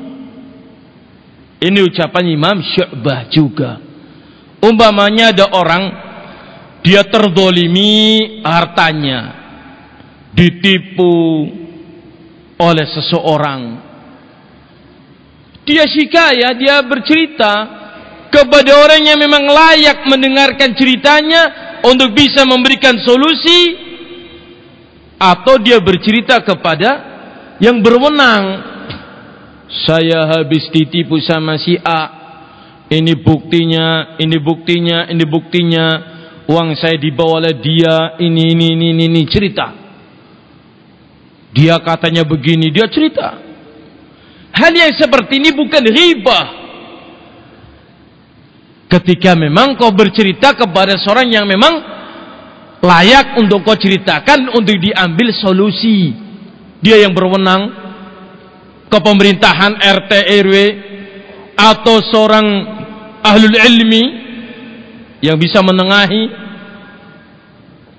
[SPEAKER 1] Ini ucapan Imam Syu'bah juga Umpamanya ada orang dia terdolimi hartanya, ditipu oleh seseorang. Dia ya dia bercerita kepada orang yang memang layak mendengarkan ceritanya untuk bisa memberikan solusi atau dia bercerita kepada yang berwenang saya habis ditipu sama si A ini buktinya ini buktinya ini buktinya. Uang saya dibawa oleh dia ini ini ini ini, ini. cerita. Dia katanya begini dia cerita. Hal yang seperti ini bukan riba. Ketika memang kau bercerita kepada seorang yang memang layak untuk kau ceritakan untuk diambil solusi. Dia yang berwenang ke pemerintahan RT RW atau seorang ahlul ilmi yang bisa menengahi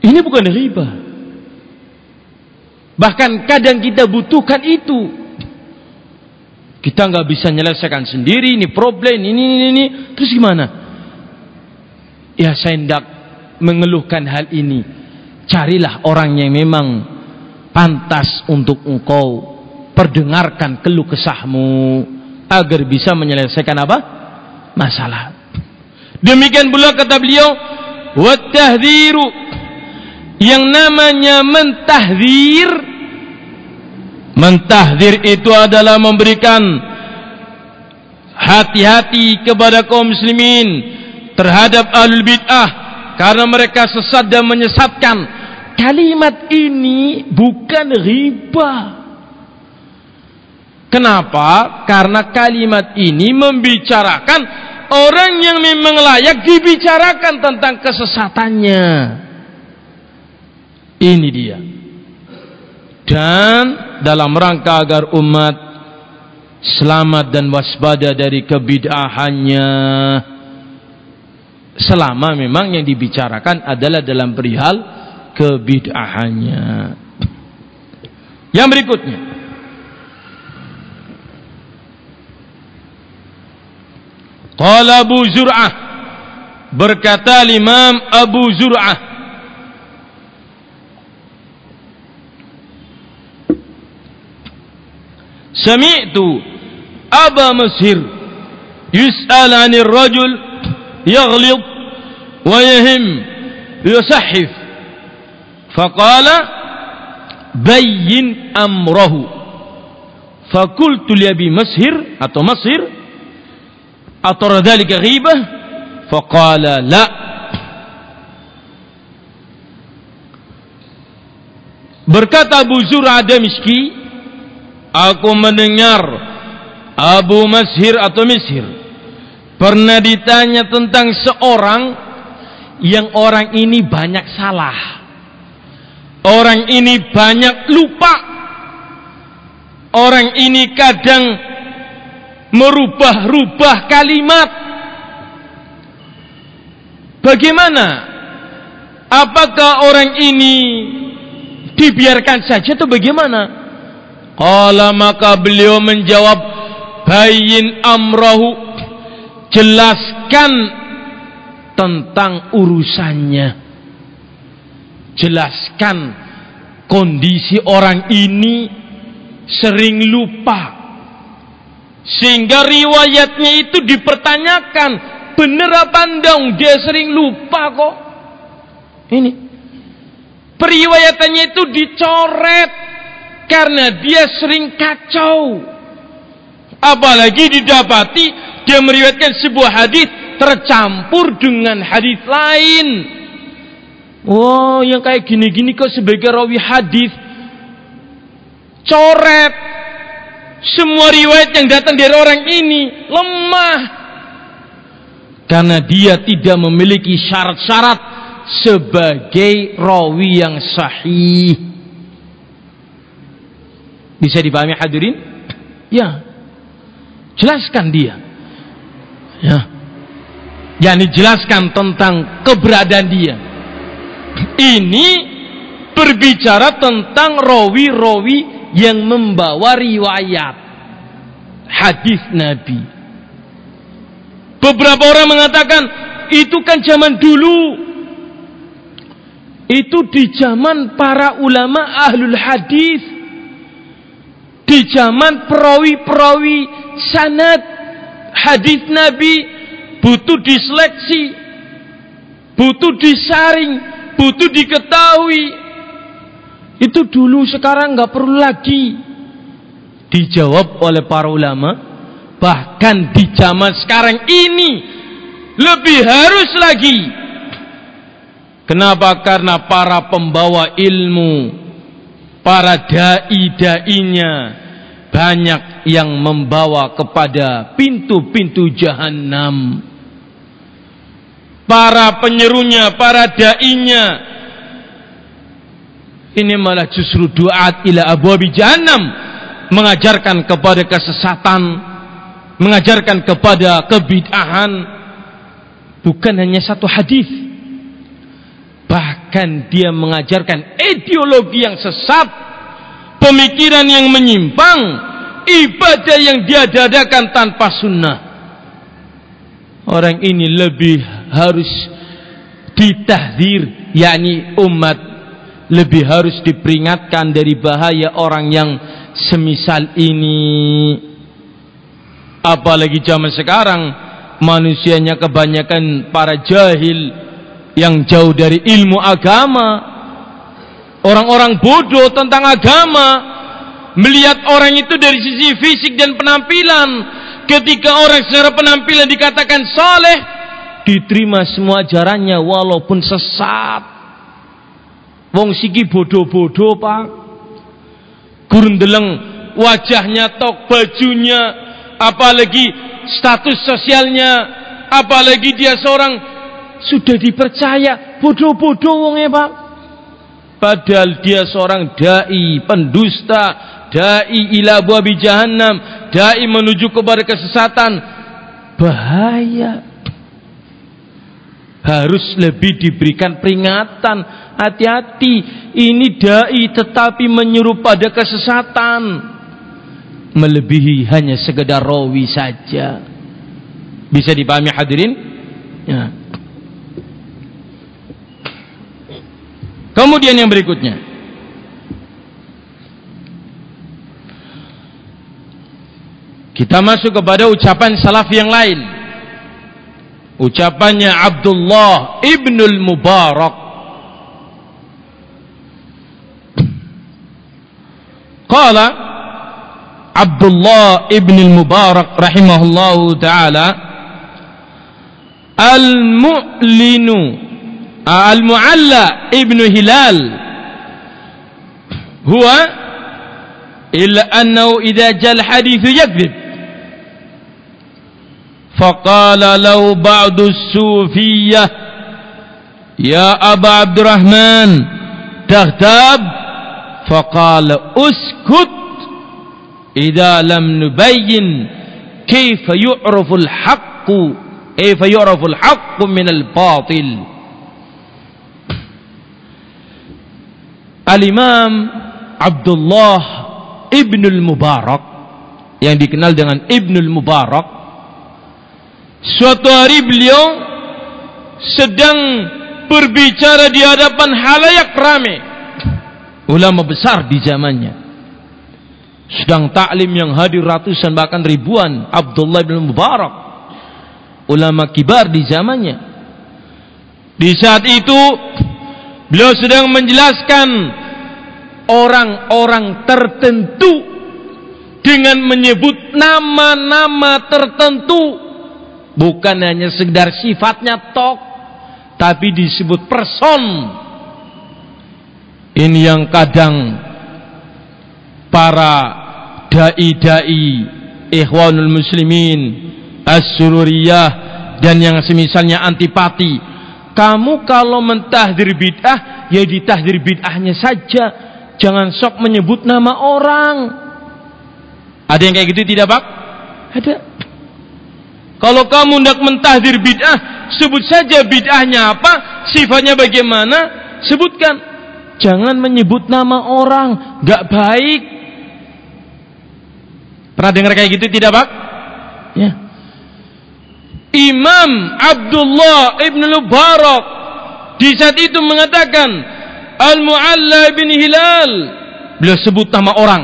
[SPEAKER 1] ini bukan riba. Bahkan kadang kita butuhkan itu. Kita nggak bisa menyelesaikan sendiri ini problem ini ini ini terus gimana? Ya saya hendak mengeluhkan hal ini. Carilah orang yang memang pantas untuk engkau perdengarkan keluh kesahmu agar bisa menyelesaikan apa masalah demikian pula kata beliau wattahdhiru yang namanya mentahdir mentahdir itu adalah memberikan hati-hati kepada kaum muslimin terhadap ahlul bid'ah karena mereka sesat dan menyesatkan. Kalimat ini bukan riba. Kenapa? Karena kalimat ini membicarakan orang yang memang layak dibicarakan tentang kesesatannya. Ini dia. Dan dalam rangka agar umat selamat dan waspada dari kebid'ahannya selama memang yang dibicarakan adalah dalam perihal kebid'ahannya. Yang berikutnya. Qala Abu Zur'ah berkata Imam Abu Zur'ah Sami'tu Aba Masir yus'al 'anil rajul يغلط ويهم يسحف فقال بين أمره فقلت لأبي مسهر atau مسهر atara dhalika ghibah faqala la berkata Abu Zur'a Damiski aku mendengar Abu Mashir atau Mishir pernah ditanya tentang seorang yang orang ini banyak salah orang ini banyak lupa orang ini kadang merubah-rubah kalimat. Bagaimana? Apakah orang ini dibiarkan saja atau bagaimana? Kalau maka beliau menjawab, bayin amrahu jelaskan tentang urusannya jelaskan kondisi orang ini sering lupa sehingga riwayatnya itu dipertanyakan bener apa ndong dia sering lupa kok. Ini. Periwayatannya itu dicoret karena dia sering kacau. Apalagi didapati dia meriwayatkan sebuah hadis tercampur dengan hadis lain. Oh, yang kayak gini-gini kok sebagai rawi hadis. Coret semua riwayat yang datang dari orang ini lemah karena dia tidak memiliki syarat-syarat sebagai rawi yang sahih. Bisa dipahami hadirin? Ya. Jelaskan dia. Ya. Yang dijelaskan tentang keberadaan dia. Ini berbicara tentang rawi-rawi yang membawa riwayat hadis Nabi. Beberapa orang mengatakan itu kan zaman dulu. Itu di zaman para ulama ahlul hadis. Di zaman perawi-perawi sanad hadis Nabi butuh diseleksi, butuh disaring, butuh diketahui. Itu dulu sekarang nggak perlu lagi dijawab oleh para ulama. Bahkan di zaman sekarang ini lebih harus lagi. Kenapa? Karena para pembawa ilmu, para dai-dainya banyak yang membawa kepada pintu-pintu jahanam para penyerunya, para dai-nya. Ini malah justru doa ila abwabi jahannam. Mengajarkan kepada kesesatan, mengajarkan kepada kebid'ahan. Bukan hanya satu hadis. Bahkan dia mengajarkan ideologi yang sesat, pemikiran yang menyimpang, ibadah yang dia dadakan tanpa sunnah. Orang ini lebih harus ditahdir yakni umat lebih harus diperingatkan dari bahaya orang yang semisal ini. Apalagi zaman sekarang manusianya kebanyakan para jahil yang jauh dari ilmu agama. Orang-orang bodoh tentang agama melihat orang itu dari sisi fisik dan penampilan. Ketika orang secara penampilan dikatakan soleh diterima semua ajarannya walaupun sesat wong siki bodoh-bodoh pak. Gurun deleng wajahnya tok bajunya apalagi status sosialnya apalagi dia seorang sudah dipercaya bodoh-bodoh wong ya pak. Padahal dia seorang dai pendusta dai ila babi jahannam dai menuju kepada kesesatan. Bahaya harus lebih diberikan peringatan. Hati-hati ini dai tetapi menyuruh pada kesesatan. Melebihi hanya sekedar rawi saja. Bisa dipahami hadirin? Ya. kemudian yang berikutnya. Kita masuk kepada ucapan salaf yang lain ucapannya Abdullah ibnul Mubarak Qala Abdullah ibn al-Mubarak rahimahullahu taala al-mu'linu al-mu'alla ibn Hilal huwa illa annahu idza jal hadith yakdzib فقال له بعض السوفية يا أبا عبد الرحمن تغتاب؟ فقال أسكت إذا لم نبين كيف يعرف الحق كيف يعرف الحق من الباطل. Al-Imam Abdullah Ibnul Mubarak yang dikenal dengan Ibnul Mubarak Suatu hari beliau sedang berbicara di hadapan halayak ramai. Ulama besar di zamannya. Sedang taklim yang hadir ratusan bahkan ribuan Abdullah bin Mubarak. Ulama kibar di zamannya. Di saat itu beliau sedang menjelaskan orang-orang tertentu dengan menyebut nama-nama tertentu bukan hanya sekedar sifatnya tok tapi disebut person. Ini yang kadang para dai-dai ikhwanul muslimin as-sururiyah dan yang semisalnya antipati. Kamu kalau mentahdir bid'ah ya ditahdir bid'ahnya saja. Jangan sok menyebut nama orang. Ada yang kayak gitu tidak pak? ada kalau kamu hendak mentahdir bid'ah, sebut saja bid'ahnya apa, sifatnya bagaimana, sebutkan. Jangan menyebut nama orang, gak baik. Pernah dengar kayak gitu tidak pak? Ya. Imam Abdullah ibn Mubarak di saat itu mengatakan Al-Mu'alla bin Hilal beliau sebut nama orang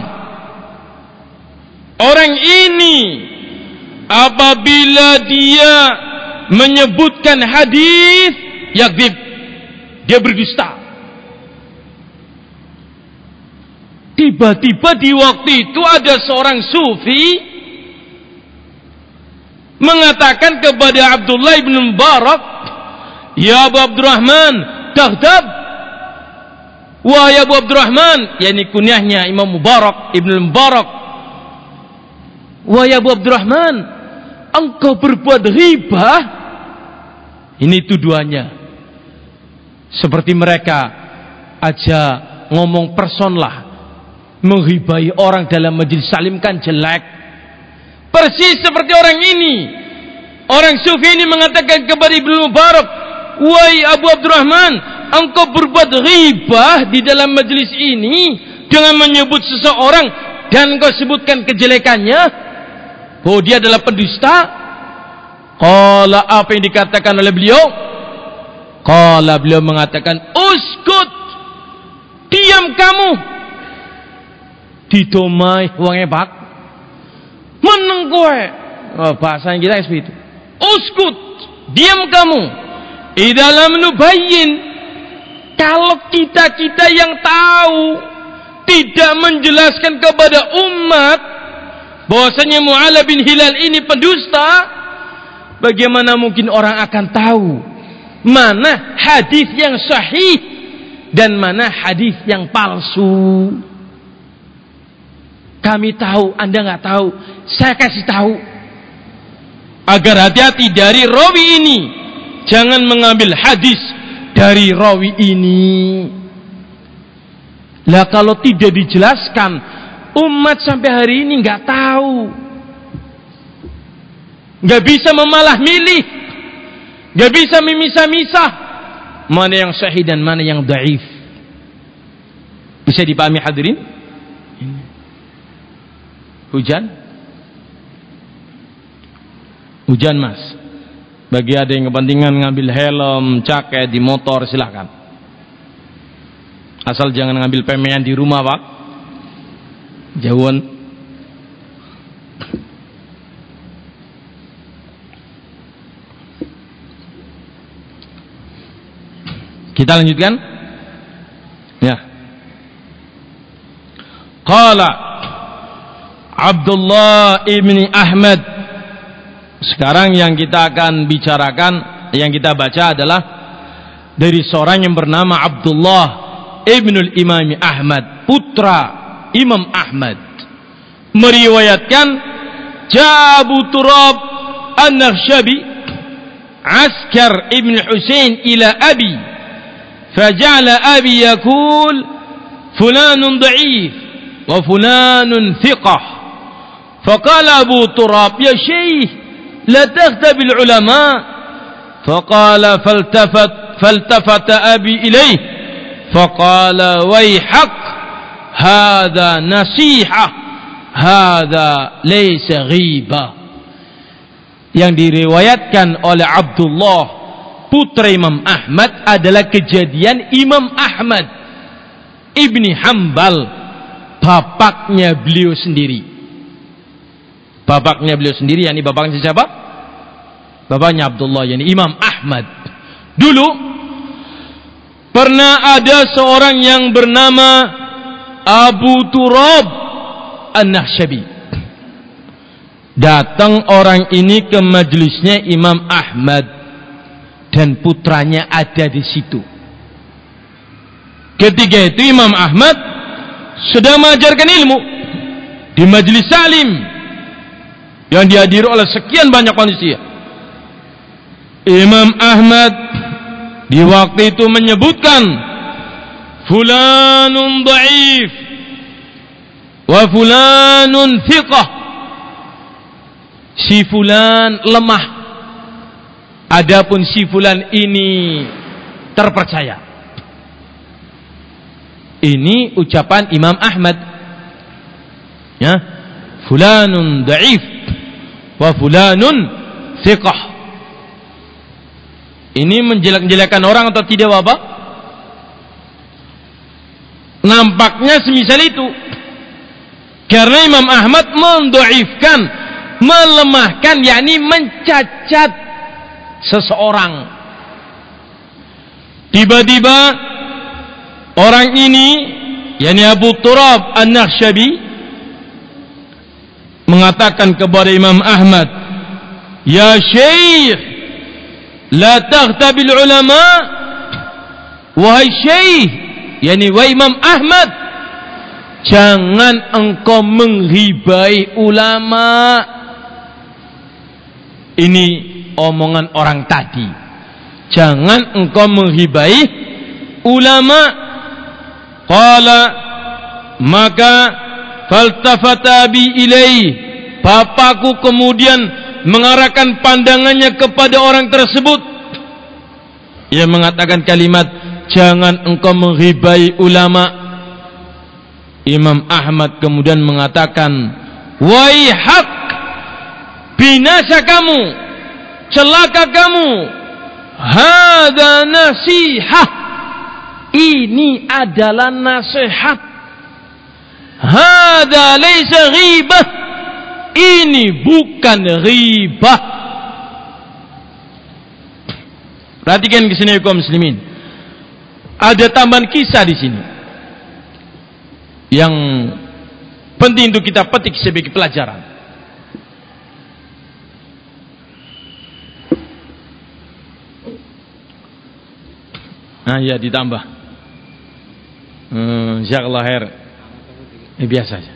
[SPEAKER 1] orang ini apabila dia menyebutkan hadis yakzib. Dia berdusta. Tiba-tiba di waktu itu ada seorang sufi mengatakan kepada Abdullah bin Mubarak ya Abu Abdurrahman tahdab wahai Abu Abdurrahman yakni kunyahnya Imam Mubarak Ibn Mubarak. Wahai Abu Abdurrahman engkau berbuat riba ini tuduhannya. Seperti mereka aja ngomong person lah. Menghibai orang dalam majlis salim kan jelek. Persis seperti orang ini. Orang sufi ini mengatakan kepada Ibnu Mubarak wahai Abu Abdurrahman engkau berbuat ribah di dalam majlis ini dengan menyebut seseorang dan engkau sebutkan kejelekannya bahwa dia adalah pendusta. Kala apa yang dikatakan oleh beliau? Kala beliau mengatakan uskut diam kamu. Didomai wong ebak meneng kowe. Oh, bahasa kita seperti itu? Uskut diam kamu. Idalam nubayyin kalau kita-kita yang tahu tidak menjelaskan kepada umat bahwasanya Mu'ala bin Hilal ini pendusta bagaimana mungkin orang akan tahu mana hadis yang sahih dan mana hadis yang palsu kami tahu, Anda nggak tahu. Saya kasih tahu. Agar hati-hati dari rawi ini. Jangan mengambil hadis dari rawi ini. Lah kalau tidak dijelaskan, umat sampai hari ini nggak tahu. nggak bisa memalah milih. nggak bisa memisah-misah. Mana yang sahih dan mana yang daif. Bisa dipahami hadirin? Hujan? Hujan mas. Bagi ada yang kepentingan ngambil helm, caket di motor silahkan. Asal jangan ngambil pemean di rumah pak. Jauhan. Kita lanjutkan. Ya. Qala Abdullah ibni Ahmad sekarang yang kita akan bicarakan yang kita baca adalah dari seorang yang bernama Abdullah ibnul Imam Ahmad putra Imam Ahmad meriwayatkan Jabu Turab An-Nakhshabi askar ibn Husain ila abi abi yakul fulanun da'if wa fulanun thiqah فقال أبو تراب يا شيخ لا تغتب العلماء فقال فالتفت فالتفت أبي إليه فقال ويحك Hada nasihah. Hada laysa ghibah. Yang diriwayatkan oleh Abdullah putra Imam Ahmad adalah kejadian Imam Ahmad Ibni Hambal bapaknya beliau sendiri bapaknya beliau sendiri yakni bapaknya siapa? bapaknya Abdullah yakni Imam Ahmad dulu pernah ada seorang yang bernama Abu Turab An-Nahsyabi. Datang orang ini ke majelisnya Imam Ahmad dan putranya ada di situ. Ketika itu Imam Ahmad sedang mengajarkan ilmu di majelis salim yang dihadiri oleh sekian banyak manusia. Imam Ahmad di waktu itu menyebutkan fulanun wa fulanun thiqah. Si fulan lemah. Adapun si fulan ini terpercaya. Ini ucapan Imam Ahmad. Ya. Fulanun dhaif wa fulanun thiqah. Ini menjelek-jelekan orang atau tidak Bapak? Nampaknya semisal itu. Karena Imam Ahmad mendoifkan, melemahkan, yakni mencacat seseorang tiba-tiba orang ini yakni Abu Turab An-Nakhshabi mengatakan kepada Imam Ahmad Ya Syekh La taghtabil ulama Wahai Syekh yakni wahai Imam Ahmad Jangan engkau menghibai ulama. Ini omongan orang tadi. Jangan engkau menghibai ulama. Qala Maka faltafata bi ilai. Bapakku kemudian mengarahkan pandangannya kepada orang tersebut. Ia mengatakan kalimat jangan engkau menghibai ulama Imam Ahmad kemudian mengatakan wai hak binasa kamu celaka kamu hada nasihah ini adalah nasihat Hada laisa ghibah. Ini bukan ghibah. Perhatikan ke sini kaum muslimin. Ada tambahan kisah di sini. Yang penting untuk kita petik sebagai pelajaran. Nah ya ditambah. Hmm, Insyaallah khair. Ini biasa saja.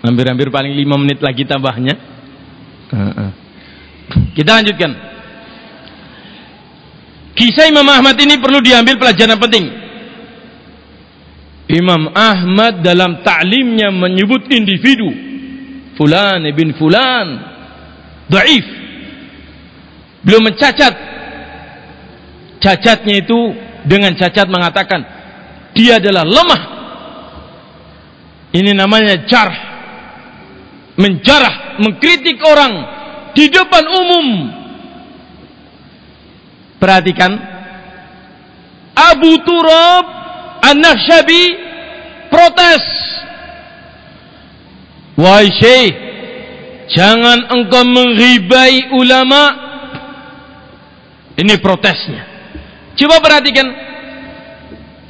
[SPEAKER 1] Hampir-hampir paling lima menit lagi tambahnya. Kita lanjutkan. Kisah Imam Ahmad ini perlu diambil pelajaran penting. Imam Ahmad dalam ta'limnya menyebut individu fulan ibn fulan daif belum mencacat cacatnya itu dengan cacat mengatakan dia adalah lemah. Ini namanya jarh. Menjarah, mengkritik orang di depan umum. Perhatikan. Abu Turab An-Nakhshabi protes. Wahai Syekh, jangan engkau menghibai ulama. Ini protesnya. Coba perhatikan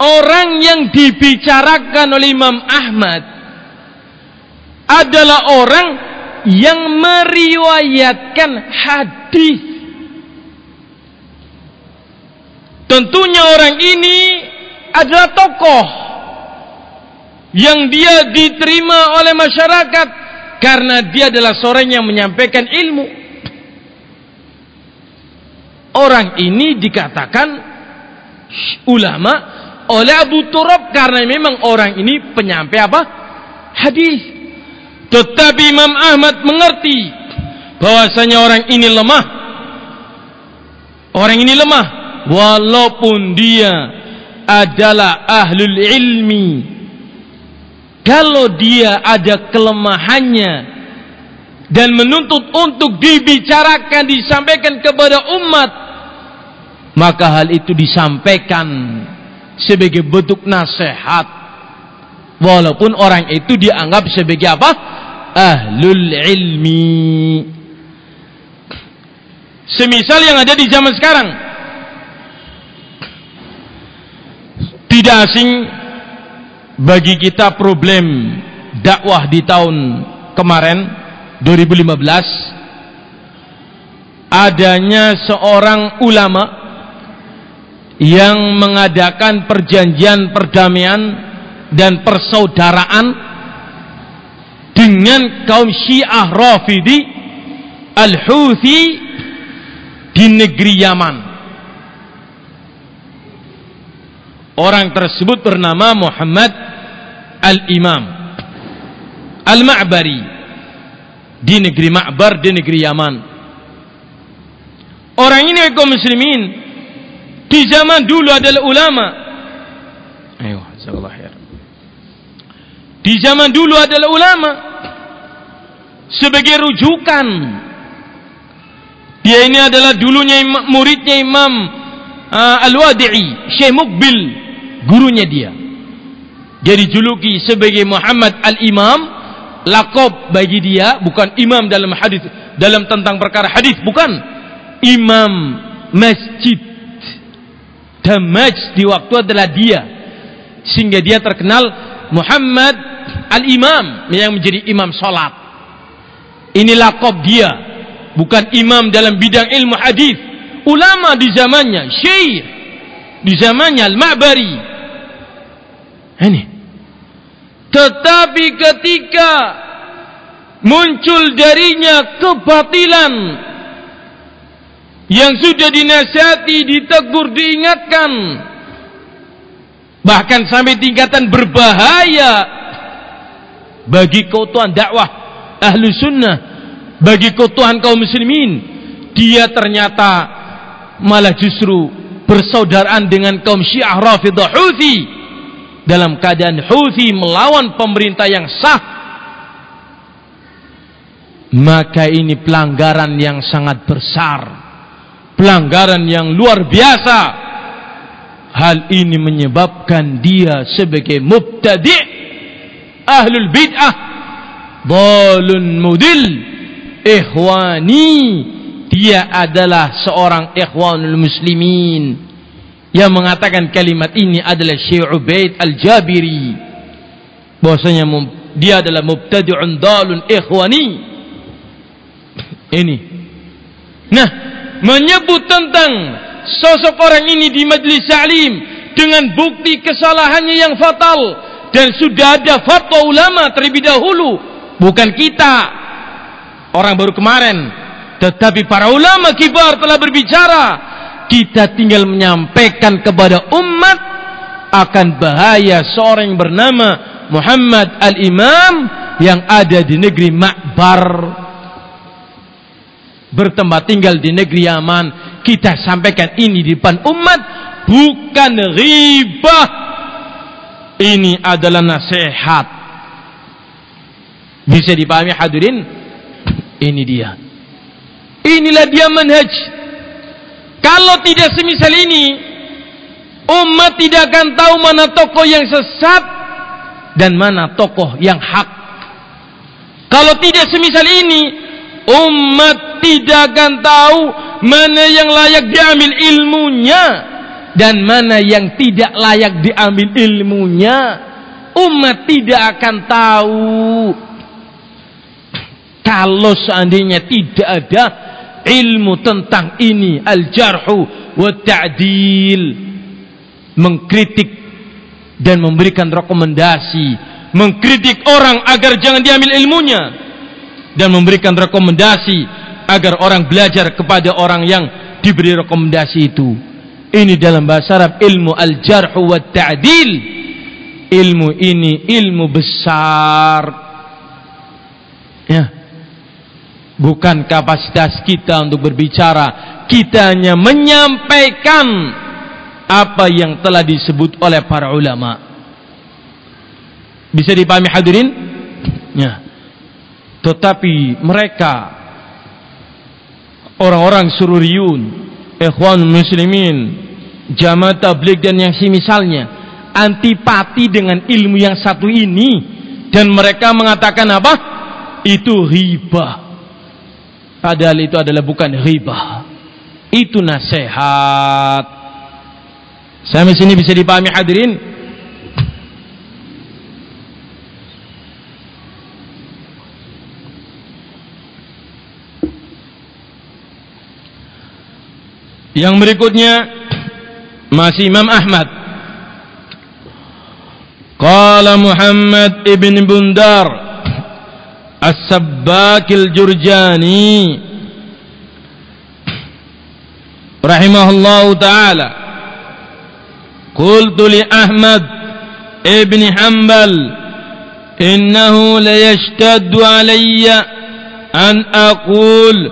[SPEAKER 1] orang yang dibicarakan oleh Imam Ahmad adalah orang yang meriwayatkan hadis. Tentunya orang ini adalah tokoh yang dia diterima oleh masyarakat karena dia adalah seorang yang menyampaikan ilmu. Orang ini dikatakan ulama oleh Abu Turab karena memang orang ini penyampai apa? Hadis. Tetapi Imam Ahmad mengerti bahwasanya orang ini lemah. Orang ini lemah walaupun dia adalah ahlul ilmi. Kalau dia ada kelemahannya dan menuntut untuk dibicarakan disampaikan kepada umat maka hal itu disampaikan sebagai bentuk nasihat. Walaupun orang itu dianggap sebagai apa? Ahlul ilmi. Semisal yang ada di zaman sekarang tidak asing bagi kita problem dakwah di tahun kemarin 2015 adanya seorang ulama yang mengadakan perjanjian perdamaian dan persaudaraan dengan kaum Syiah Rafidi Al-Houthi di negeri Yaman. Orang tersebut bernama Muhammad Al-Imam Al-Ma'bari di negeri Ma'bar di negeri Yaman. Orang ini kaum muslimin di zaman dulu adalah ulama. Ayo, khair. Di zaman dulu adalah ulama sebagai rujukan. Dia ini adalah dulunya muridnya Imam uh, Al-Wadi'i, Syekh Mukbil, gurunya dia. Dia dijuluki sebagai Muhammad Al-Imam, lakob bagi dia bukan imam dalam hadis dalam tentang perkara hadis bukan. Imam masjid. Damaj di waktu adalah dia. Sehingga dia terkenal Muhammad al-imam yang menjadi imam salat ini lakob dia bukan imam dalam bidang ilmu hadis. Ulama di zamannya syekh di zamannya al-ma'bari. Ini. Tetapi ketika muncul darinya kebatilan yang sudah dinasihati, ditegur, diingatkan bahkan sampai tingkatan berbahaya bagi keutuhan dakwah ahlu sunnah bagi keutuhan kaum muslimin dia ternyata malah justru bersaudaraan dengan kaum syiah rafidah Houthi. Dalam keadaan Houthi melawan pemerintah yang sah. Maka ini pelanggaran yang sangat besar. Pelanggaran yang luar biasa. Hal ini menyebabkan dia sebagai mubtadi' ahlul bid'ah. Dalun mudil. Ikhwani dia adalah seorang ikhwanul muslimin yang mengatakan kalimat ini adalah Syekh Ubaid Al-Jabiri. Bahwasanya dia adalah mubtadi'un dalun ikhwani. Ini. Nah menyebut tentang sosok orang ini di majlis salim dengan bukti kesalahannya yang fatal dan sudah ada fatwa ulama terlebih dahulu. Bukan kita. Orang baru kemarin tetapi para ulama kibar telah berbicara kita tinggal menyampaikan kepada umat akan bahaya seorang yang bernama Muhammad al-Imam yang ada di negeri Makbar. Bertempat tinggal di negeri Yaman. Kita sampaikan ini di depan umat bukan riba ini adalah nasihat. Bisa dipahami hadirin? Ini dia inilah dia manhaj kalau tidak semisal ini, umat tidak akan tahu mana tokoh yang sesat dan mana tokoh yang hak. Kalau tidak semisal ini, umat tidak akan tahu mana yang layak diambil ilmunya dan mana yang tidak layak diambil ilmunya. Umat tidak akan tahu kalau seandainya tidak ada ilmu tentang ini al-jarhu wa ta'dil. Mengkritik dan memberikan rekomendasi. Mengkritik orang agar jangan diambil ilmunya. Dan memberikan rekomendasi agar orang belajar kepada orang yang diberi rekomendasi itu. Ini dalam bahasa Arab ilmu al-jarhu wa ta'dil. Ilmu ini ilmu besar. Ya bukan kapasitas kita untuk berbicara. Kita hanya menyampaikan apa yang telah disebut oleh para ulama. Bisa dipahami hadirin? Ya. Tetapi mereka orang-orang sururiyun ikhwan muslimin jamaah tabligh dan yang semisalnya antipati dengan ilmu yang satu ini dan mereka mengatakan apa? Itu hibah Padahal itu adalah bukan riba. Itu nasihat. Sampai sini bisa dipahami hadirin? Yang berikutnya masih Imam Ahmad. Qala Muhammad ibn Bundar السباك الجرجاني رحمه الله تعالى قلت لأحمد ابن حنبل إنه ليشتد علي أن أقول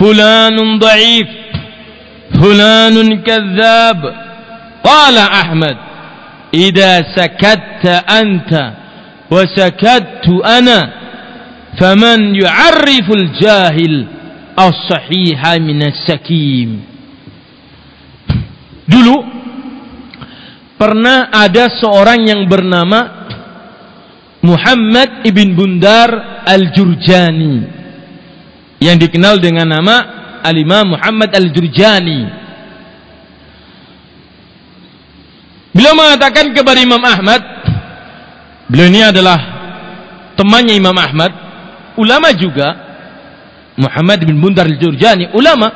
[SPEAKER 1] فلان ضعيف فلان كذاب قال أحمد إذا سكت أنت وسكت أنا faman yu'arriful jahil as-sahiha minas sakim. Dulu pernah ada seorang yang bernama Muhammad ibn Bundar al-Jurjani yang dikenal dengan nama Al-Imam Muhammad al-Jurjani. Beliau mengatakan kepada Imam Ahmad beliau ini adalah temannya Imam Ahmad ulama juga Muhammad bin Bundar al-Jurjani ulama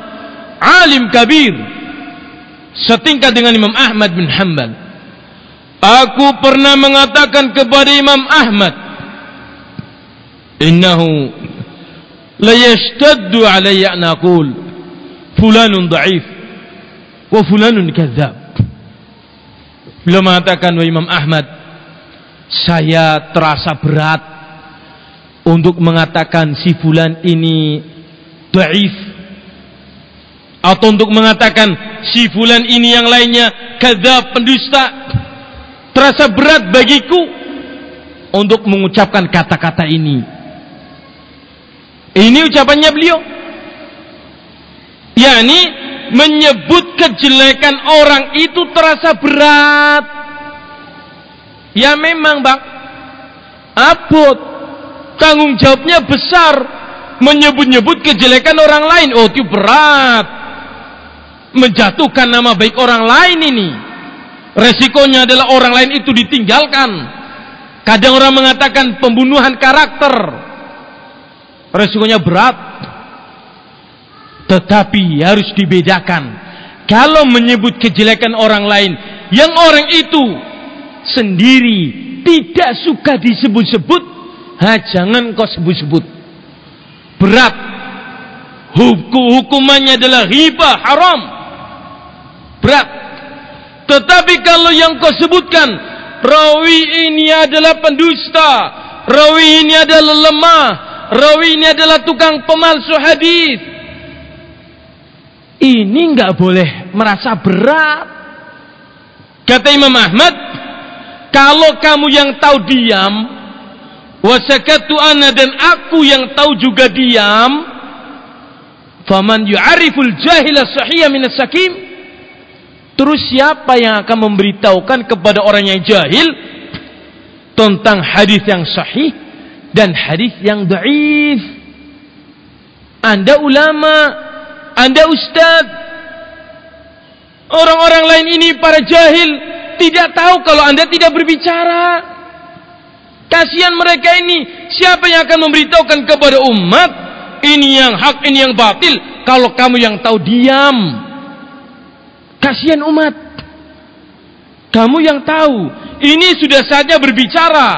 [SPEAKER 1] alim kabir setingkat dengan Imam Ahmad bin Hanbal. Aku pernah mengatakan kepada Imam Ahmad Innahu La yashtaddu alayya naqul Fulanun da'if Wa fulanun kadzab Beliau mengatakan wa Imam Ahmad Saya terasa berat Untuk mengatakan si fulan ini Da'if Atau untuk mengatakan Si fulan ini yang lainnya Kadzab pendusta terasa berat bagiku untuk mengucapkan kata-kata ini. Ini ucapannya beliau. yakni menyebut kejelekan orang itu terasa berat. Ya memang, Bang. Abot. Tanggung jawabnya besar. Menyebut-nyebut kejelekan orang lain. Oh, itu berat. Menjatuhkan nama baik orang lain ini. Resikonya adalah orang lain itu ditinggalkan. Kadang orang mengatakan pembunuhan karakter. Resikonya berat. Tetapi harus dibedakan. Kalau menyebut kejelekan orang lain. Yang orang itu sendiri tidak suka disebut-sebut. Ha, jangan kau sebut-sebut. Berat. Hukumannya adalah riba haram. Berat. Tetapi kalau yang kau sebutkan rawi ini adalah pendusta, rawi ini adalah lemah, rawi ini adalah tukang pemalsu hadis. Ini enggak boleh merasa berat. Kata Imam Ahmad, kalau kamu yang tahu diam, wasakatu ana dan aku yang tahu juga diam, faman yu'ariful jahila sahiyya min sakim Terus siapa yang akan memberitahukan kepada orang yang jahil tentang hadis yang sahih dan hadis yang dhaif? Anda ulama, Anda ustaz. Orang-orang lain ini para jahil tidak tahu kalau Anda tidak berbicara. Kasihan mereka ini. Siapa yang akan memberitahukan kepada umat ini yang hak, ini yang batil kalau kamu yang tahu diam? Kasihan umat. Kamu yang tahu. Ini sudah saja berbicara.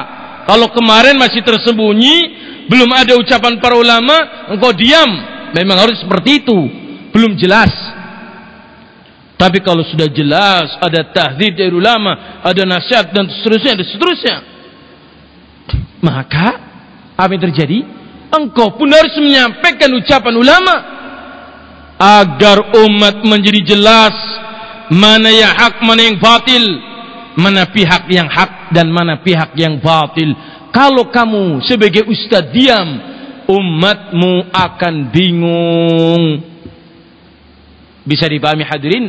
[SPEAKER 1] Kalau kemarin masih tersembunyi, belum ada ucapan para ulama, engkau diam. Memang harus seperti itu. Belum jelas. Tapi kalau sudah jelas, ada tahdir dari ulama, ada nasihat dan seterusnya, dan seterusnya. Maka, apa yang terjadi? Engkau pun harus menyampaikan ucapan ulama. Agar umat menjadi jelas mana yang hak, mana yang batil, mana pihak yang hak dan mana pihak yang batil. Kalau kamu sebagai ustaz diam, umatmu akan bingung. Bisa dipahami hadirin?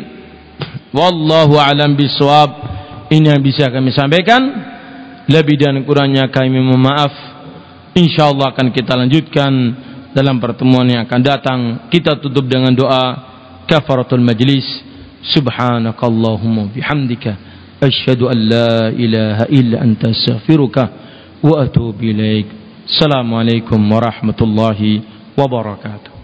[SPEAKER 1] Wallahu alam bisawab. Ini yang bisa kami sampaikan. lebih dan kurangnya kami mohon maaf. Insyaallah akan kita lanjutkan dalam pertemuan yang akan datang. Kita tutup dengan doa kafaratul majlis. Subhanakallahumma bihamdika. Asyhadu an la ilaha illa anta astaghfiruka wa atubu ilaik. Assalamualaikum warahmatullahi wabarakatuh.